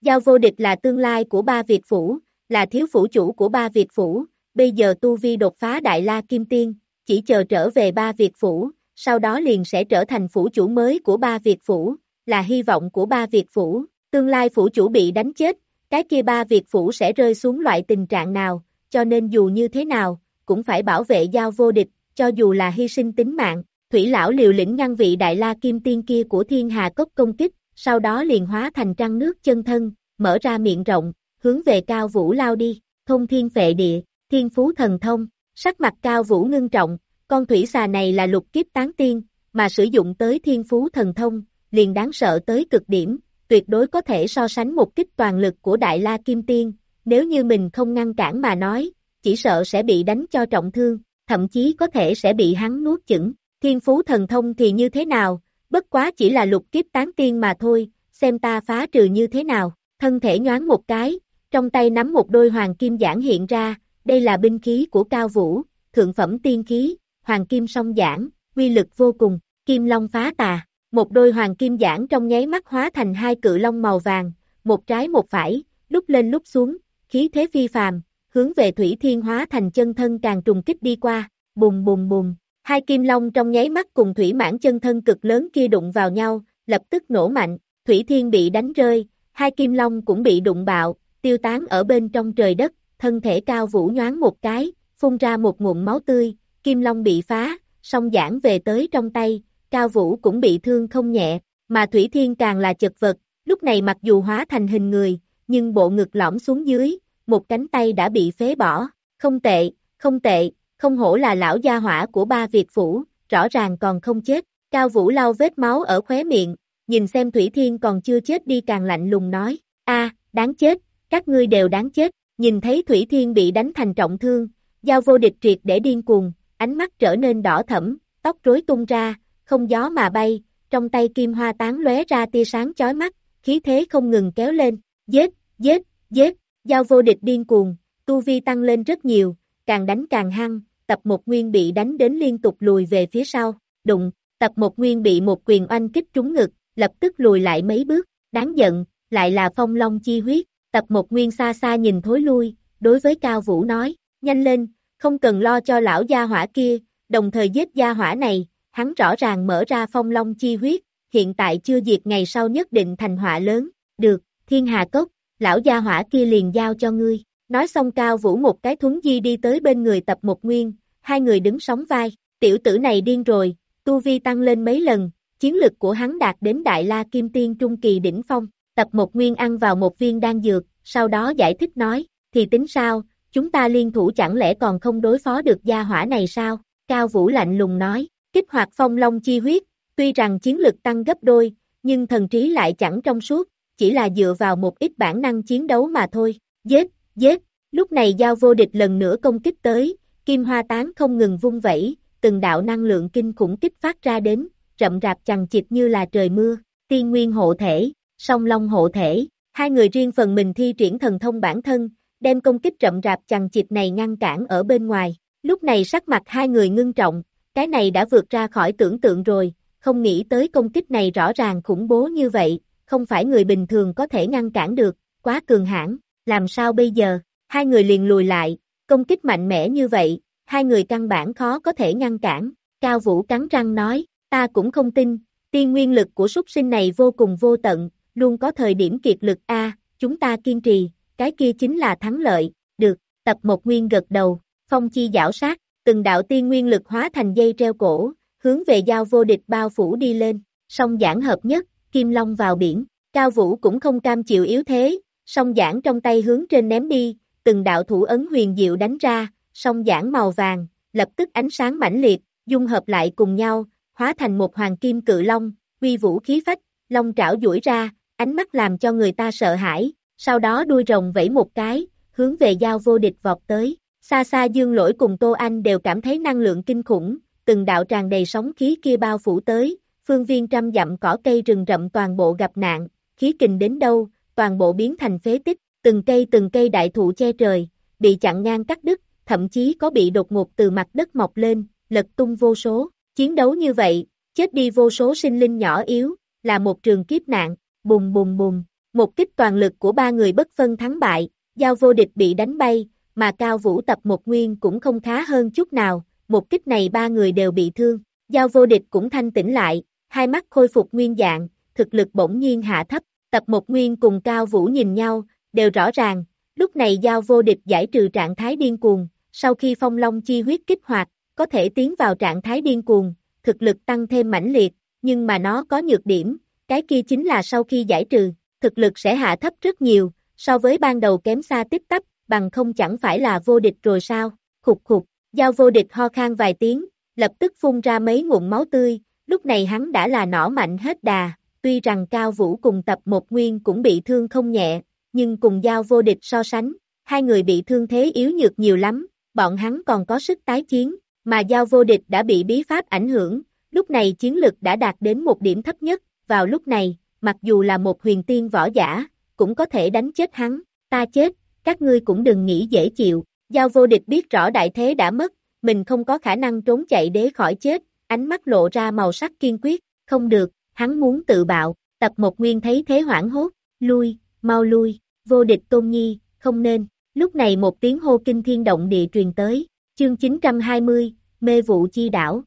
Giao vô địch là tương lai của ba Việt Phủ, là thiếu phủ chủ của ba Việt Phủ, bây giờ tu vi đột phá Đại La Kim Tiên, chỉ chờ trở về ba Việt Phủ, sau đó liền sẽ trở thành phủ chủ mới của ba Việt Phủ, là hy vọng của ba Việt Phủ, tương lai phủ chủ bị đánh chết, cái kia ba Việt Phủ sẽ rơi xuống loại tình trạng nào, cho nên dù như thế nào, cũng phải bảo vệ giao vô địch, cho dù là hy sinh tính mạng. Thủy lão liều lĩnh ngăn vị đại la kim tiên kia của thiên hà cốc công kích, sau đó liền hóa thành trăng nước chân thân, mở ra miệng rộng, hướng về cao vũ lao đi, thông thiên vệ địa, thiên phú thần thông, sắc mặt cao vũ ngưng trọng, con thủy xà này là lục kiếp tán tiên, mà sử dụng tới thiên phú thần thông, liền đáng sợ tới cực điểm, tuyệt đối có thể so sánh một kích toàn lực của Đại La Kim Tiên, nếu như mình không ngăn cản mà nói, chỉ sợ sẽ bị đánh cho trọng thương, thậm chí có thể sẽ bị hắn nuốt chửng. Thiên phú thần thông thì như thế nào, bất quá chỉ là lục kiếp tán tiên mà thôi, xem ta phá trừ như thế nào, thân thể nhoáng một cái, trong tay nắm một đôi hoàng kim giảng hiện ra, đây là binh khí của Cao Vũ, thượng phẩm tiên khí, hoàng kim song giảng, quy lực vô cùng, kim long phá tà, một đôi hoàng kim giảng trong nháy mắt hóa thành hai cự long màu vàng, một trái một phải, lúc lên lúc xuống, khí thế phi phàm, hướng về thủy thiên hóa thành chân thân càng trùng kích đi qua, bùng bùng bùng, hai kim long trong nháy mắt cùng thủy mãn chân thân cực lớn kia đụng vào nhau, lập tức nổ mạnh, thủy thiên bị đánh rơi, hai kim long cũng bị đụng bạo, tiêu tán ở bên trong trời đất, thân thể cao vũ nhoáng một cái, phun ra một ngụm máu tươi, kim long bị phá, song giảng về tới trong tay, cao vũ cũng bị thương không nhẹ, mà thủy thiên càng là chật vật, lúc này mặc dù hóa thành hình người, nhưng bộ ngực lõm xuống dưới, một cánh tay đã bị phế bỏ, không tệ, không tệ, không hổ là lão gia hỏa của ba Việt Phủ, rõ ràng còn không chết, Cao Vũ lau vết máu ở khóe miệng, nhìn xem Thủy Thiên còn chưa chết đi càng lạnh lùng nói, a đáng chết, các ngươi đều đáng chết, nhìn thấy Thủy Thiên bị đánh thành trọng thương, giao vô địch triệt để điên cuồng, ánh mắt trở nên đỏ thẫm, tóc rối tung ra, không gió mà bay, trong tay kim hoa tán lóe ra tia sáng chói mắt, khí thế không ngừng kéo lên, giết, giết, giết, giao vô địch điên cuồng, tu vi tăng lên rất nhiều, càng đánh càng hăng, tập một nguyên bị đánh đến liên tục lùi về phía sau, đụng, tập một nguyên bị một quyền oanh kích trúng ngực, lập tức lùi lại mấy bước, đáng giận, lại là phong long chi huyết, tập một nguyên xa xa nhìn thối lui, đối với Cao Vũ nói, nhanh lên, không cần lo cho lão gia hỏa kia, đồng thời giết gia hỏa này, hắn rõ ràng mở ra phong long chi huyết, hiện tại chưa diệt ngày sau nhất định thành họa lớn, được, thiên hà cốc, lão gia hỏa kia liền giao cho ngươi, nói xong cao vũ một cái thuấn di đi tới bên người tập một nguyên, hai người đứng sóng vai, tiểu tử này điên rồi, tu vi tăng lên mấy lần, chiến lực của hắn đạt đến Đại La Kim Tiên Trung Kỳ đỉnh phong, tập một nguyên ăn vào một viên đan dược, sau đó giải thích nói, thì tính sao, chúng ta liên thủ chẳng lẽ còn không đối phó được gia hỏa này sao, Cao Vũ lạnh lùng nói, kích hoạt phong long chi huyết, tuy rằng chiến lực tăng gấp đôi, nhưng thần trí lại chẳng trong suốt, chỉ là dựa vào một ít bản năng chiến đấu mà thôi, giết, giết, lúc này giao vô địch lần nữa công kích tới, kim hoa tán không ngừng vung vẩy, từng đạo năng lượng kinh khủng kích phát ra đến, rậm rạp chằng chịt như là trời mưa, tiên nguyên hộ thể, song long hộ thể, hai người riêng phần mình thi triển thần thông bản thân, đem công kích rậm rạp chằng chịt này ngăn cản ở bên ngoài, lúc này sắc mặt hai người ngưng trọng, cái này đã vượt ra khỏi tưởng tượng rồi, không nghĩ tới công kích này rõ ràng khủng bố như vậy, không phải người bình thường có thể ngăn cản được, quá cường hãn, làm sao bây giờ, hai người liền lùi lại, công kích mạnh mẽ như vậy, hai người căn bản khó có thể ngăn cản, Cao Vũ cắn răng nói, ta cũng không tin, tiên nguyên lực của súc sinh này vô cùng vô tận, luôn có thời điểm kiệt lực A, chúng ta kiên trì, cái kia chính là thắng lợi, được, tập một nguyên gật đầu, phong chi giảo sát, từng đạo tiên nguyên lực hóa thành dây treo cổ, hướng về giao vô địch bao phủ đi lên, song giảng hợp nhất, kim long vào biển, cao vũ cũng không cam chịu yếu thế, song giảng trong tay hướng trên ném đi, từng đạo thủ ấn huyền diệu đánh ra, song giảng màu vàng, lập tức ánh sáng mãnh liệt, dung hợp lại cùng nhau, hóa thành một hoàng kim cự long, uy vũ khí phách, long trảo duỗi ra, ánh mắt làm cho người ta sợ hãi, sau đó đuôi rồng vẫy một cái, hướng về giao vô địch vọt tới. Xa xa dương lỗi cùng Tô Anh đều cảm thấy năng lượng kinh khủng, từng đạo tràn đầy sóng khí kia bao phủ tới, phương viên trăm dặm cỏ cây rừng rậm toàn bộ gặp nạn, khí kình đến đâu, toàn bộ biến thành phế tích, từng cây từng cây đại thụ che trời, bị chặn ngang cắt đứt, thậm chí có bị đột ngột từ mặt đất mọc lên, lật tung vô số, chiến đấu như vậy, chết đi vô số sinh linh nhỏ yếu, là một trường kiếp nạn, bùng bùng bùng, một kích toàn lực của ba người bất phân thắng bại, giao vô địch bị đánh bay, mà cao vũ tập một nguyên cũng không khá hơn chút nào, một kích này ba người đều bị thương, giao vô địch cũng thanh tỉnh lại, hai mắt khôi phục nguyên dạng, thực lực bỗng nhiên hạ thấp, tập một nguyên cùng cao vũ nhìn nhau, đều rõ ràng, lúc này giao vô địch giải trừ trạng thái điên cuồng, sau khi phong long chi huyết kích hoạt, có thể tiến vào trạng thái điên cuồng, thực lực tăng thêm mãnh liệt, nhưng mà nó có nhược điểm, cái kia chính là sau khi giải trừ, thực lực sẽ hạ thấp rất nhiều, so với ban đầu kém xa tiếp tắp, bằng không chẳng phải là vô địch rồi sao, khục khục, giao vô địch ho khan vài tiếng, lập tức phun ra mấy ngụm máu tươi, lúc này hắn đã là nỏ mạnh hết đà, tuy rằng Cao Vũ cùng tập một nguyên cũng bị thương không nhẹ, nhưng cùng giao vô địch so sánh, hai người bị thương thế yếu nhược nhiều lắm, bọn hắn còn có sức tái chiến, mà giao vô địch đã bị bí pháp ảnh hưởng, lúc này chiến lực đã đạt đến một điểm thấp nhất, vào lúc này, mặc dù là một huyền tiên võ giả, cũng có thể đánh chết hắn, ta chết, các ngươi cũng đừng nghĩ dễ chịu, giao vô địch biết rõ đại thế đã mất, mình không có khả năng trốn chạy để khỏi chết, ánh mắt lộ ra màu sắc kiên quyết, không được, hắn muốn tự bạo, tập một nguyên thấy thế hoảng hốt, lui, mau lui, vô địch tôn nhi, không nên, lúc này một tiếng hô kinh thiên động địa truyền tới, chương 920, mê vụ chi đảo.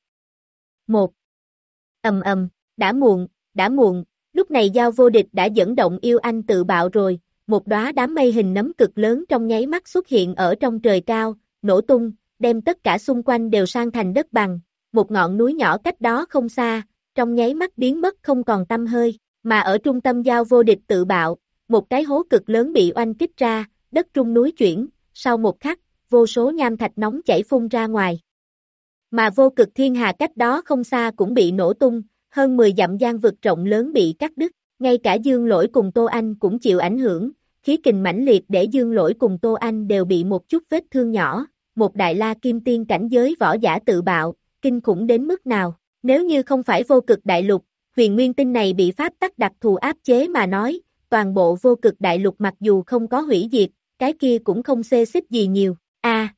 1. ầm ầm, đã muộn, đã muộn, lúc này giao vô địch đã dẫn động yêu anh tự bạo rồi, một đóa đám mây hình nấm cực lớn trong nháy mắt xuất hiện ở trong trời cao, nổ tung, đem tất cả xung quanh đều sang thành đất bằng, một ngọn núi nhỏ cách đó không xa, trong nháy mắt biến mất không còn tâm hơi, mà ở trung tâm giao vô địch tự bạo, một cái hố cực lớn bị oanh kích ra, đất trung núi chuyển, sau một khắc, vô số nham thạch nóng chảy phun ra ngoài. Mà vô cực thiên hà cách đó không xa cũng bị nổ tung, hơn 10 dặm gian vực rộng lớn bị cắt đứt, ngay cả Dương Lỗi cùng Tô Anh cũng chịu ảnh hưởng, khí kình mãnh liệt để Dương Lỗi cùng Tô Anh đều bị một chút vết thương nhỏ, một đại la kim tiên cảnh giới võ giả tự bạo, kinh khủng đến mức nào, nếu như không phải vô cực đại lục, huyền nguyên tinh này bị pháp tắc đặc thù áp chế mà nói, toàn bộ vô cực đại lục mặc dù không có hủy diệt, cái kia cũng không xê xích gì nhiều, a.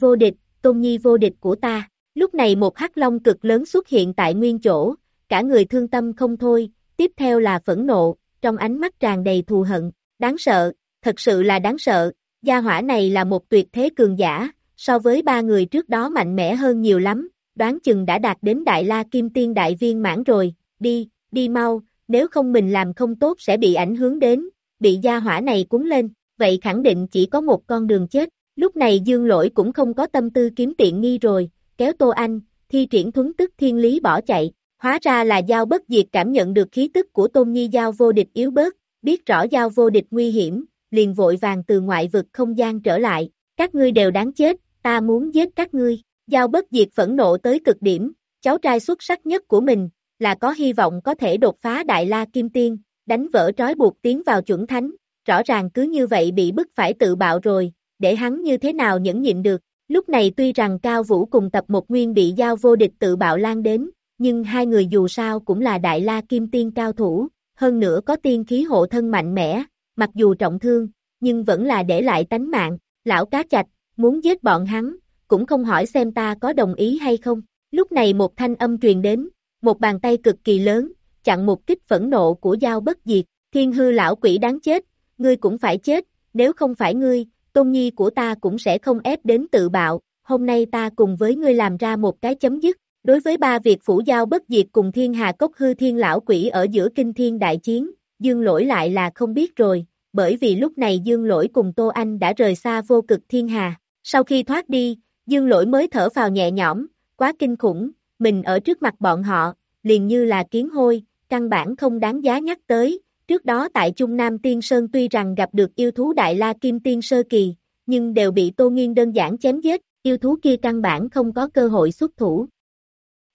Vô địch, tôn nhi vô địch của ta, lúc này một hắc long cực lớn xuất hiện tại nguyên chỗ, cả người thương tâm không thôi, tiếp theo là phẫn nộ, trong ánh mắt tràn đầy thù hận, đáng sợ, thật sự là đáng sợ, gia hỏa này là một tuyệt thế cường giả, so với ba người trước đó mạnh mẽ hơn nhiều lắm, đoán chừng đã đạt đến đại la kim tiên đại viên mãn rồi, đi, đi mau, nếu không mình làm không tốt sẽ bị ảnh hưởng đến, bị gia hỏa này cuốn lên, vậy khẳng định chỉ có một con đường chết, lúc này dương lỗi cũng không có tâm tư kiếm tiện nghi rồi, kéo Tô Anh, thi triển thuấn tức thiên lý bỏ chạy, Hóa ra là Giao bất diệt cảm nhận được khí tức của Tôn Nhi Giao vô địch yếu bớt, biết rõ Giao vô địch nguy hiểm, liền vội vàng từ ngoại vực không gian trở lại, các ngươi đều đáng chết, ta muốn giết các ngươi, Giao bất diệt phẫn nộ tới cực điểm, cháu trai xuất sắc nhất của mình, là có hy vọng có thể đột phá Đại La Kim Tiên, đánh vỡ trói buộc tiến vào chuẩn thánh, rõ ràng cứ như vậy bị bức phải tự bạo rồi, để hắn như thế nào nhẫn nhịn được. Lúc này tuy rằng Cao Vũ cùng tập một nguyên bị giao vô địch tự bạo lan đến, nhưng hai người dù sao cũng là đại la kim tiên cao thủ, hơn nữa có tiên khí hộ thân mạnh mẽ, mặc dù trọng thương, nhưng vẫn là để lại tánh mạng, lão cá chạch, muốn giết bọn hắn, cũng không hỏi xem ta có đồng ý hay không. Lúc này một thanh âm truyền đến, một bàn tay cực kỳ lớn, chặn một kích phẫn nộ của giao bất diệt, thiên hư lão quỷ đáng chết, ngươi cũng phải chết, nếu không phải ngươi, tôn nhi của ta cũng sẽ không ép đến tự bạo, hôm nay ta cùng với ngươi làm ra một cái chấm dứt, đối với ba việc phủ giao bất diệt cùng thiên hà cốc hư thiên lão quỷ ở giữa kinh thiên đại chiến, dương lỗi lại là không biết rồi, bởi vì lúc này dương lỗi cùng Tô Anh đã rời xa vô cực thiên hà, sau khi thoát đi, dương lỗi mới thở vào nhẹ nhõm, quá kinh khủng, mình ở trước mặt bọn họ, liền như là kiến hôi, căn bản không đáng giá nhắc tới, Trước đó tại Trung Nam Tiên Sơn tuy rằng gặp được yêu thú Đại La Kim Tiên Sơ Kỳ, nhưng đều bị Tô Nghiên đơn giản chém giết, yêu thú kia căn bản không có cơ hội xuất thủ.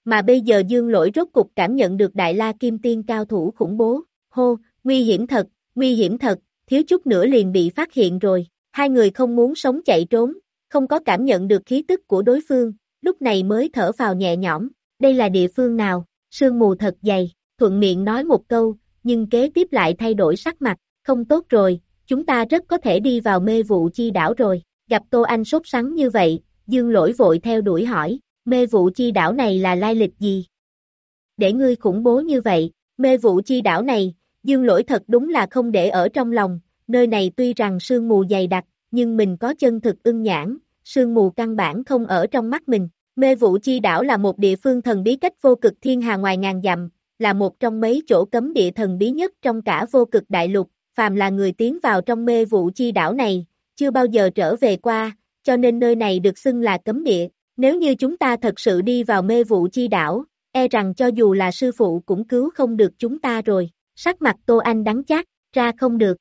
Mà bây giờ Dương Lỗi rốt cục cảm nhận được Đại La Kim Tiên cao thủ khủng bố, hô, nguy hiểm thật, nguy hiểm thật, thiếu chút nữa liền bị phát hiện rồi, hai người không muốn sống chạy trốn, không có cảm nhận được khí tức của đối phương, lúc này mới thở vào nhẹ nhõm, đây là địa phương nào, sương mù thật dày, thuận miệng nói một câu, nhưng kế tiếp lại thay đổi sắc mặt, không tốt rồi, chúng ta rất có thể đi vào mê vụ chi đảo rồi, gặp Tô Anh sốt sắng như vậy, dương lỗi vội theo đuổi hỏi, mê vụ chi đảo này là lai lịch gì? Để ngươi khủng bố như vậy, mê vụ chi đảo này, dương lỗi thật đúng là không để ở trong lòng, nơi này tuy rằng sương mù dày đặc, nhưng mình có chân thực ưng nhãn, sương mù căn bản không ở trong mắt mình. Mê vụ chi đảo là một địa phương thần bí cách vô cực thiên hà ngoài ngàn dặm, là một trong mấy chỗ cấm địa thần bí nhất trong cả vô cực đại lục, phàm là người tiến vào trong mê vụ chi đảo này, chưa bao giờ trở về qua, cho nên nơi này được xưng là cấm địa. Nếu như chúng ta thật sự đi vào mê vụ chi đảo, e rằng cho dù là sư phụ cũng cứu không được chúng ta rồi. Sắc mặt Tô Anh đắng chát, ra không được.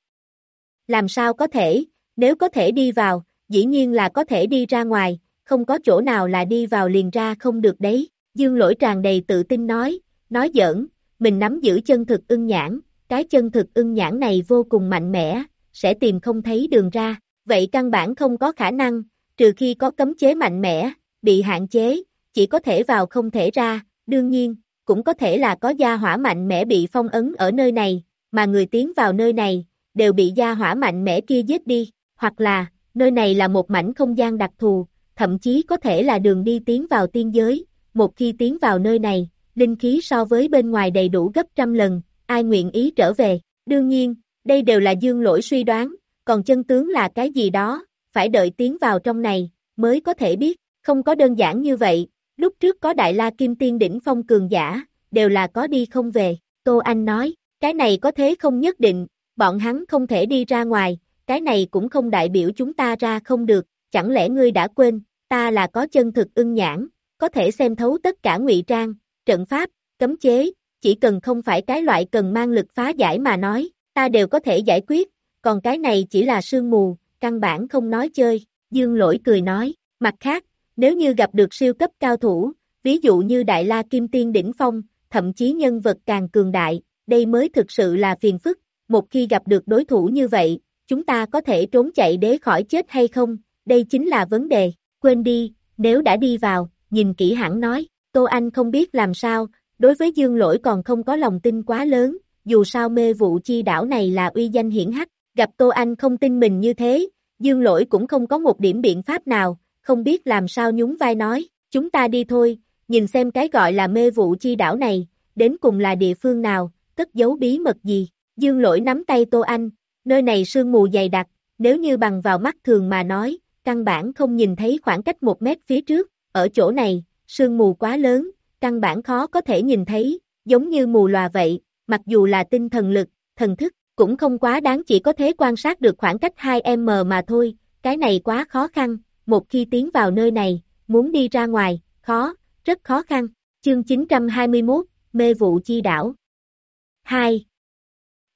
Làm sao có thể, nếu có thể đi vào, dĩ nhiên là có thể đi ra ngoài, không có chỗ nào là đi vào liền ra không được đấy. Dương lỗi tràn đầy tự tin nói, Nói giỡn, mình nắm giữ chân thực ưng nhãn, cái chân thực ưng nhãn này vô cùng mạnh mẽ, sẽ tìm không thấy đường ra, vậy căn bản không có khả năng, trừ khi có cấm chế mạnh mẽ, bị hạn chế, chỉ có thể vào không thể ra, đương nhiên, cũng có thể là có gia hỏa mạnh mẽ bị phong ấn ở nơi này, mà người tiến vào nơi này, đều bị gia hỏa mạnh mẽ kia giết đi, hoặc là, nơi này là một mảnh không gian đặc thù, thậm chí có thể là đường đi tiến vào tiên giới, một khi tiến vào nơi này, linh khí so với bên ngoài đầy đủ gấp trăm lần, ai nguyện ý trở về. Đương nhiên, đây đều là dương lỗi suy đoán, còn chân tướng là cái gì đó, phải đợi tiến vào trong này, mới có thể biết, không có đơn giản như vậy, lúc trước có Đại La Kim Tiên đỉnh phong cường giả, đều là có đi không về, Tô Anh nói, cái này có thế không nhất định, bọn hắn không thể đi ra ngoài, cái này cũng không đại biểu chúng ta ra không được, chẳng lẽ ngươi đã quên, ta là có chân thực ưng nhãn, có thể xem thấu tất cả ngụy trang, trận pháp, cấm chế, chỉ cần không phải cái loại cần mang lực phá giải mà nói, ta đều có thể giải quyết, còn cái này chỉ là sương mù, căn bản không nói chơi, dương lỗi cười nói, mặt khác, nếu như gặp được siêu cấp cao thủ, ví dụ như Đại La Kim Tiên Đỉnh Phong, thậm chí nhân vật càng cường đại, đây mới thực sự là phiền phức, một khi gặp được đối thủ như vậy, chúng ta có thể trốn chạy để khỏi chết hay không, đây chính là vấn đề, quên đi, nếu đã đi vào, nhìn kỹ hẳn nói, Tô Anh không biết làm sao, đối với dương lỗi còn không có lòng tin quá lớn, dù sao mê vụ chi đảo này là uy danh hiển hách, gặp Tô Anh không tin mình như thế, dương lỗi cũng không có một điểm biện pháp nào, không biết làm sao nhún vai nói, chúng ta đi thôi, nhìn xem cái gọi là mê vụ chi đảo này, đến cùng là địa phương nào, cất giấu bí mật gì, dương lỗi nắm tay Tô Anh, nơi này sương mù dày đặc, nếu như bằng vào mắt thường mà nói, căn bản không nhìn thấy khoảng cách một mét phía trước, ở chỗ này, sương mù quá lớn, căn bản khó có thể nhìn thấy, giống như mù lòa vậy, mặc dù là tinh thần lực, thần thức, cũng không quá đáng chỉ có thể quan sát được khoảng cách 2m mà thôi, cái này quá khó khăn, một khi tiến vào nơi này, muốn đi ra ngoài, khó, rất khó khăn. Chương 921, mê vụ chi đảo. 2.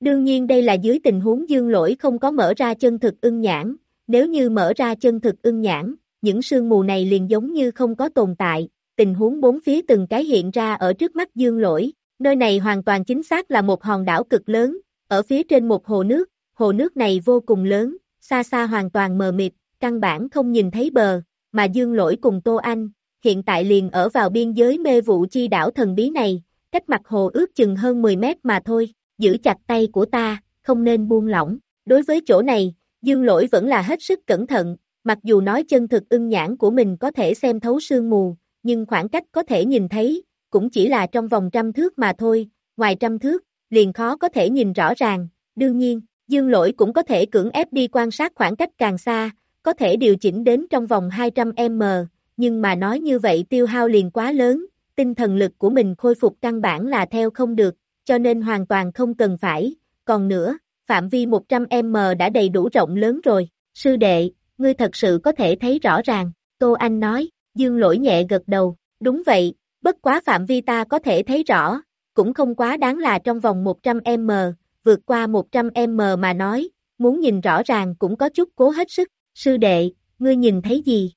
Đương nhiên đây là dưới tình huống dương lỗi không có mở ra chân thực ưng nhãn, nếu như mở ra chân thực ưng nhãn, những sương mù này liền giống như không có tồn tại, tình huống bốn phía từng cái hiện ra ở trước mắt dương lỗi, nơi này hoàn toàn chính xác là một hòn đảo cực lớn, ở phía trên một hồ nước, hồ nước này vô cùng lớn, xa xa hoàn toàn mờ mịt, căn bản không nhìn thấy bờ, mà dương lỗi cùng Tô Anh, hiện tại liền ở vào biên giới mê vụ chi đảo thần bí này, cách mặt hồ ước chừng hơn 10 mét mà thôi, giữ chặt tay của ta, không nên buông lỏng, đối với chỗ này, dương lỗi vẫn là hết sức cẩn thận, mặc dù nói chân thực ưng nhãn của mình có thể xem thấu sương mù, nhưng khoảng cách có thể nhìn thấy, cũng chỉ là trong vòng trăm thước mà thôi, ngoài trăm thước, liền khó có thể nhìn rõ ràng, đương nhiên, dương lỗi cũng có thể cưỡng ép đi quan sát khoảng cách càng xa, có thể điều chỉnh đến trong vòng 200m, nhưng mà nói như vậy tiêu hao liền quá lớn, tinh thần lực của mình khôi phục căn bản là theo không được, cho nên hoàn toàn không cần phải, còn nữa, phạm vi 100m đã đầy đủ rộng lớn rồi, sư đệ, ngươi thật sự có thể thấy rõ ràng, Tô Anh nói, dương lỗi nhẹ gật đầu, đúng vậy, bất quá phạm vi ta có thể thấy rõ, cũng không quá đáng là trong vòng 100m, vượt qua 100m mà nói, muốn nhìn rõ ràng cũng có chút cố hết sức, sư đệ, ngươi nhìn thấy gì?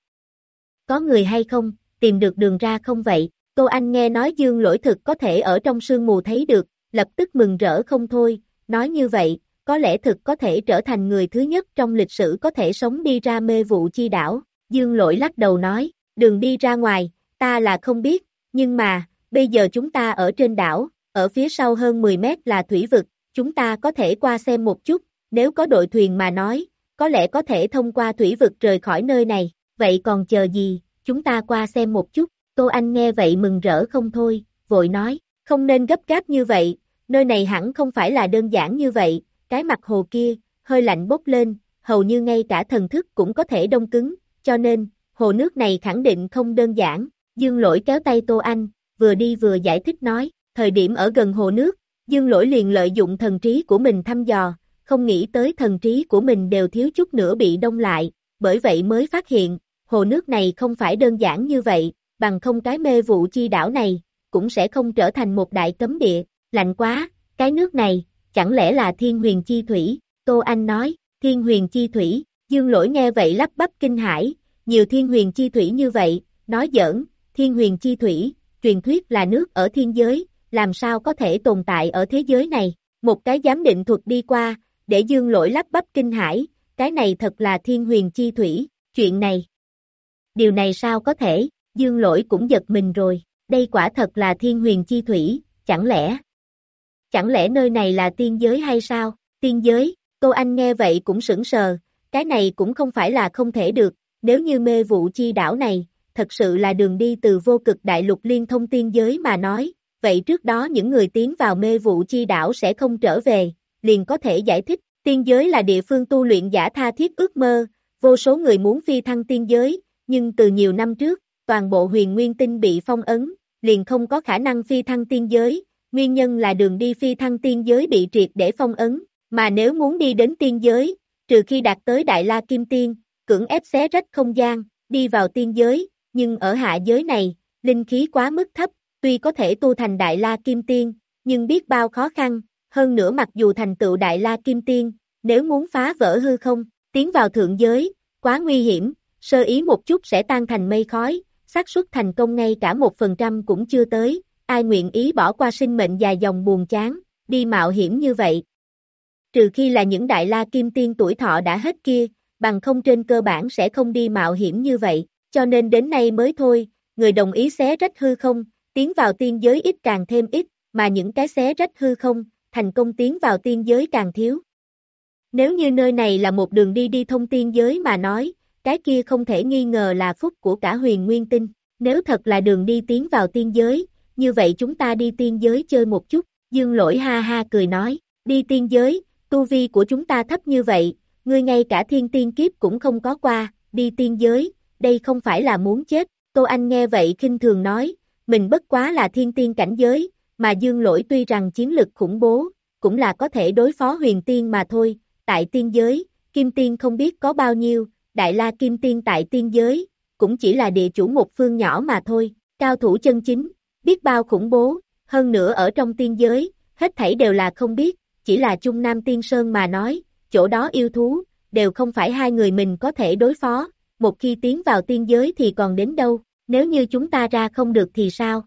Có người hay không, tìm được đường ra không vậy? Tô Anh nghe nói dương lỗi thực có thể ở trong sương mù thấy được, lập tức mừng rỡ không thôi, nói như vậy, có lẽ thực có thể trở thành người thứ nhất trong lịch sử có thể sống đi ra mê vụ chi đảo. Dương lỗi lắc đầu nói, đường đi ra ngoài, ta là không biết, nhưng mà, bây giờ chúng ta ở trên đảo, ở phía sau hơn 10 mét là thủy vực, chúng ta có thể qua xem một chút, nếu có đội thuyền mà nói, có lẽ có thể thông qua thủy vực rời khỏi nơi này, vậy còn chờ gì, chúng ta qua xem một chút, Tô Anh nghe vậy mừng rỡ không thôi, vội nói, không nên gấp gáp như vậy, nơi này hẳn không phải là đơn giản như vậy, cái mặt hồ kia, hơi lạnh bốc lên, hầu như ngay cả thần thức cũng có thể đông cứng, cho nên, hồ nước này khẳng định không đơn giản, dương lỗi kéo tay Tô Anh, vừa đi vừa giải thích nói, thời điểm ở gần hồ nước, dương lỗi liền lợi dụng thần trí của mình thăm dò, không nghĩ tới thần trí của mình đều thiếu chút nữa bị đông lại, bởi vậy mới phát hiện, hồ nước này không phải đơn giản như vậy, bằng không cái mê vụ chi đảo này, cũng sẽ không trở thành một đại cấm địa, lạnh quá, cái nước này, chẳng lẽ là thiên huyền chi thủy, Tô Anh nói, thiên huyền chi thủy, dương lỗi nghe vậy lắp bắp kinh hải, nhiều thiên huyền chi thủy như vậy, nói giỡn, thiên huyền chi thủy, truyền thuyết là nước ở thiên giới, làm sao có thể tồn tại ở thế giới này, một cái giám định thuật đi qua, để dương lỗi lắp bắp kinh hải, cái này thật là thiên huyền chi thủy, chuyện này. Điều này sao có thể, dương lỗi cũng giật mình rồi, đây quả thật là thiên huyền chi thủy, chẳng lẽ, chẳng lẽ nơi này là tiên giới hay sao, tiên giới, cô anh nghe vậy cũng sững sờ, cái này cũng không phải là không thể được, nếu như mê vụ chi đảo này, thật sự là đường đi từ vô cực đại lục liên thông tiên giới mà nói, vậy trước đó những người tiến vào mê vụ chi đảo sẽ không trở về, liền có thể giải thích, tiên giới là địa phương tu luyện giả tha thiết ước mơ, vô số người muốn phi thăng tiên giới, nhưng từ nhiều năm trước, toàn bộ huyền nguyên tinh bị phong ấn, liền không có khả năng phi thăng tiên giới, nguyên nhân là đường đi phi thăng tiên giới bị triệt để phong ấn, mà nếu muốn đi đến tiên giới, trừ khi đạt tới Đại La Kim Tiên, cưỡng ép xé rách không gian, đi vào tiên giới, nhưng ở hạ giới này, linh khí quá mức thấp, tuy có thể tu thành Đại La Kim Tiên, nhưng biết bao khó khăn, hơn nữa mặc dù thành tựu Đại La Kim Tiên, nếu muốn phá vỡ hư không, tiến vào thượng giới, quá nguy hiểm, sơ ý một chút sẽ tan thành mây khói, xác suất thành công ngay cả một phần trăm cũng chưa tới, ai nguyện ý bỏ qua sinh mệnh dài dòng buồn chán, đi mạo hiểm như vậy. Trừ khi là những đại la kim tiên tuổi thọ đã hết kia, bằng không trên cơ bản sẽ không đi mạo hiểm như vậy, cho nên đến nay mới thôi, người đồng ý xé rách hư không, tiến vào tiên giới ít càng thêm ít, mà những cái xé rách hư không, thành công tiến vào tiên giới càng thiếu. Nếu như nơi này là một đường đi đi thông tiên giới mà nói, cái kia không thể nghi ngờ là phúc của cả huyền nguyên tinh. Nếu thật là đường đi tiến vào tiên giới, như vậy chúng ta đi tiên giới chơi một chút. Dương lỗi ha ha cười nói, đi tiên giới, tu vi của chúng ta thấp như vậy, ngươi ngay cả thiên tiên kiếp cũng không có qua, đi tiên giới, đây không phải là muốn chết. Tô Anh nghe vậy kinh thường nói, mình bất quá là thiên tiên cảnh giới, mà dương lỗi tuy rằng chiến lực khủng bố, cũng là có thể đối phó huyền tiên mà thôi, tại tiên giới, kim tiên không biết có bao nhiêu, đại la kim tiên tại tiên giới, cũng chỉ là địa chủ một phương nhỏ mà thôi, cao thủ chân chính, biết bao khủng bố, hơn nữa ở trong tiên giới, hết thảy đều là không biết, chỉ là Trung Nam Tiên Sơn mà nói, chỗ đó yêu thú, đều không phải hai người mình có thể đối phó, một khi tiến vào tiên giới thì còn đến đâu, nếu như chúng ta ra không được thì sao?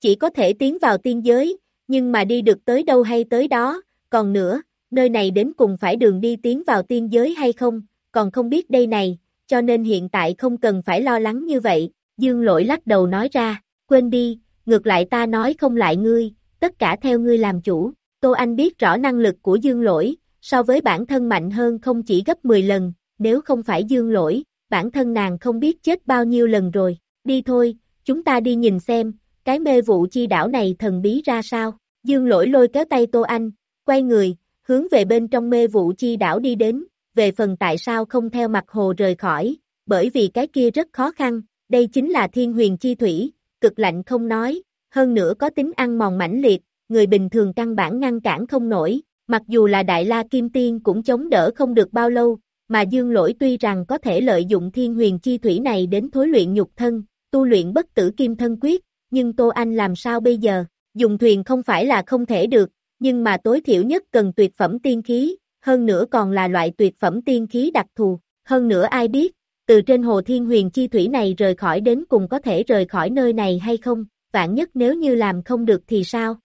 Chỉ có thể tiến vào tiên giới, nhưng mà đi được tới đâu hay tới đó, còn nữa, nơi này đến cùng phải đường đi tiến vào tiên giới hay không, còn không biết đây này, cho nên hiện tại không cần phải lo lắng như vậy, dương lỗi lắc đầu nói ra, quên đi, ngược lại ta nói không lại ngươi, tất cả theo ngươi làm chủ, Tô Anh biết rõ năng lực của dương lỗi, so với bản thân mạnh hơn không chỉ gấp 10 lần, nếu không phải dương lỗi, bản thân nàng không biết chết bao nhiêu lần rồi, đi thôi, chúng ta đi nhìn xem, cái mê vụ chi đảo này thần bí ra sao, dương lỗi lôi kéo tay Tô Anh, quay người, hướng về bên trong mê vụ chi đảo đi đến, về phần tại sao không theo mặt hồ rời khỏi, bởi vì cái kia rất khó khăn, đây chính là thiên huyền chi thủy, cực lạnh không nói, hơn nữa có tính ăn mòn mãnh liệt, người bình thường căn bản ngăn cản không nổi, mặc dù là Đại La Kim Tiên cũng chống đỡ không được bao lâu, mà Dương Lỗi tuy rằng có thể lợi dụng thiên huyền chi thủy này đến thối luyện nhục thân, tu luyện bất tử kim thân quyết, nhưng Tô Anh làm sao bây giờ, dùng thuyền không phải là không thể được, nhưng mà tối thiểu nhất cần tuyệt phẩm tiên khí, hơn nữa còn là loại tuyệt phẩm tiên khí đặc thù, hơn nữa ai biết, từ trên hồ thiên huyền chi thủy này rời khỏi đến cùng có thể rời khỏi nơi này hay không, vạn nhất nếu như làm không được thì sao?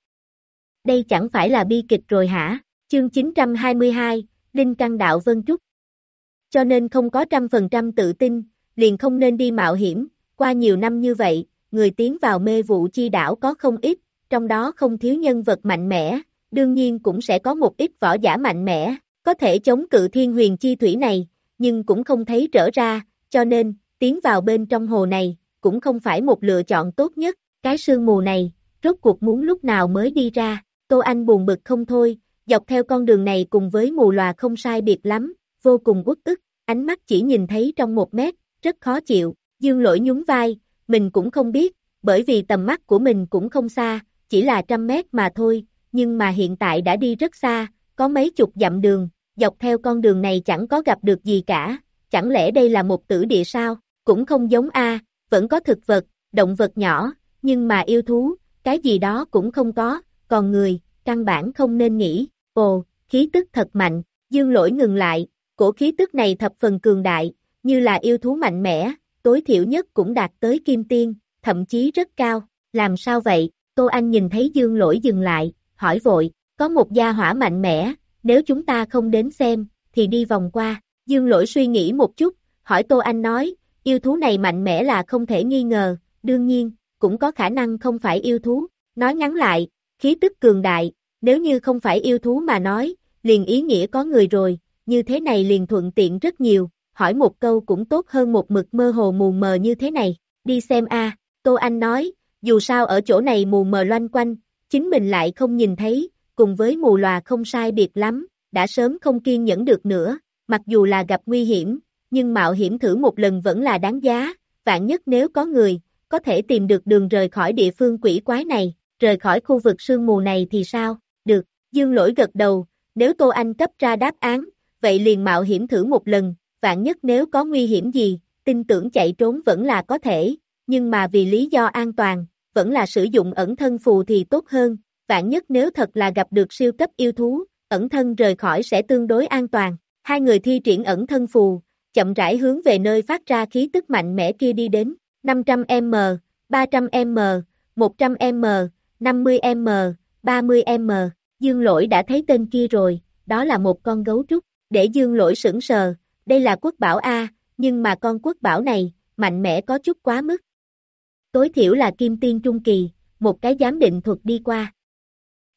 Đây chẳng phải là bi kịch rồi hả? Chương 922, Linh Căn Đạo Vân Trúc. Cho nên không có trăm phần trăm tự tin, liền không nên đi mạo hiểm, qua nhiều năm như vậy, người tiến vào mê vụ chi đảo có không ít, trong đó không thiếu nhân vật mạnh mẽ, đương nhiên cũng sẽ có một ít võ giả mạnh mẽ, có thể chống cự thiên huyền chi thủy này, nhưng cũng không thấy trở ra, cho nên, tiến vào bên trong hồ này, cũng không phải một lựa chọn tốt nhất, cái sương mù này, rốt cuộc muốn lúc nào mới đi ra, Tô Anh buồn bực không thôi, dọc theo con đường này cùng với mù lòa không sai biệt lắm, vô cùng uất ức, ánh mắt chỉ nhìn thấy trong một mét, rất khó chịu, dương lỗi nhún vai, mình cũng không biết, bởi vì tầm mắt của mình cũng không xa, chỉ là trăm mét mà thôi, nhưng mà hiện tại đã đi rất xa, có mấy chục dặm đường, dọc theo con đường này chẳng có gặp được gì cả, chẳng lẽ đây là một tử địa sao, cũng không giống A, vẫn có thực vật, động vật nhỏ, nhưng mà yêu thú, cái gì đó cũng không có, còn người, căn bản không nên nghĩ, ồ, khí tức thật mạnh, dương lỗi ngừng lại, cổ khí tức này thập phần cường đại, như là yêu thú mạnh mẽ, tối thiểu nhất cũng đạt tới kim tiên, thậm chí rất cao, làm sao vậy, Tô Anh nhìn thấy dương lỗi dừng lại, hỏi vội, có một gia hỏa mạnh mẽ, nếu chúng ta không đến xem, thì đi vòng qua, dương lỗi suy nghĩ một chút, hỏi Tô Anh nói, yêu thú này mạnh mẽ là không thể nghi ngờ, đương nhiên, cũng có khả năng không phải yêu thú, nói ngắn lại, khí tức cường đại, nếu như không phải yêu thú mà nói, liền ý nghĩa có người rồi, như thế này liền thuận tiện rất nhiều, hỏi một câu cũng tốt hơn một mực mơ hồ mù mờ như thế này, đi xem a Tô Anh nói, dù sao ở chỗ này mù mờ loanh quanh, chính mình lại không nhìn thấy, cùng với mù lòa không sai biệt lắm, đã sớm không kiên nhẫn được nữa, mặc dù là gặp nguy hiểm, nhưng mạo hiểm thử một lần vẫn là đáng giá, vạn nhất nếu có người, có thể tìm được đường rời khỏi địa phương quỷ quái này, rời khỏi khu vực sương mù này thì sao, được, dương lỗi gật đầu, nếu Tô Anh cấp ra đáp án, vậy liền mạo hiểm thử một lần, vạn nhất nếu có nguy hiểm gì, tin tưởng chạy trốn vẫn là có thể, nhưng mà vì lý do an toàn, vẫn là sử dụng ẩn thân phù thì tốt hơn, vạn nhất nếu thật là gặp được siêu cấp yêu thú, ẩn thân rời khỏi sẽ tương đối an toàn. Hai người thi triển ẩn thân phù, chậm rãi hướng về nơi phát ra khí tức mạnh mẽ kia đi đến, 500m, 300m, 100m, 50m, 30m, dương lỗi đã thấy tên kia rồi, đó là một con gấu trúc, để dương lỗi sững sờ, đây là quốc bảo A, nhưng mà con quốc bảo này, mạnh mẽ có chút quá mức. Tối thiểu là kim tiên trung kỳ, một cái giám định thuật đi qua.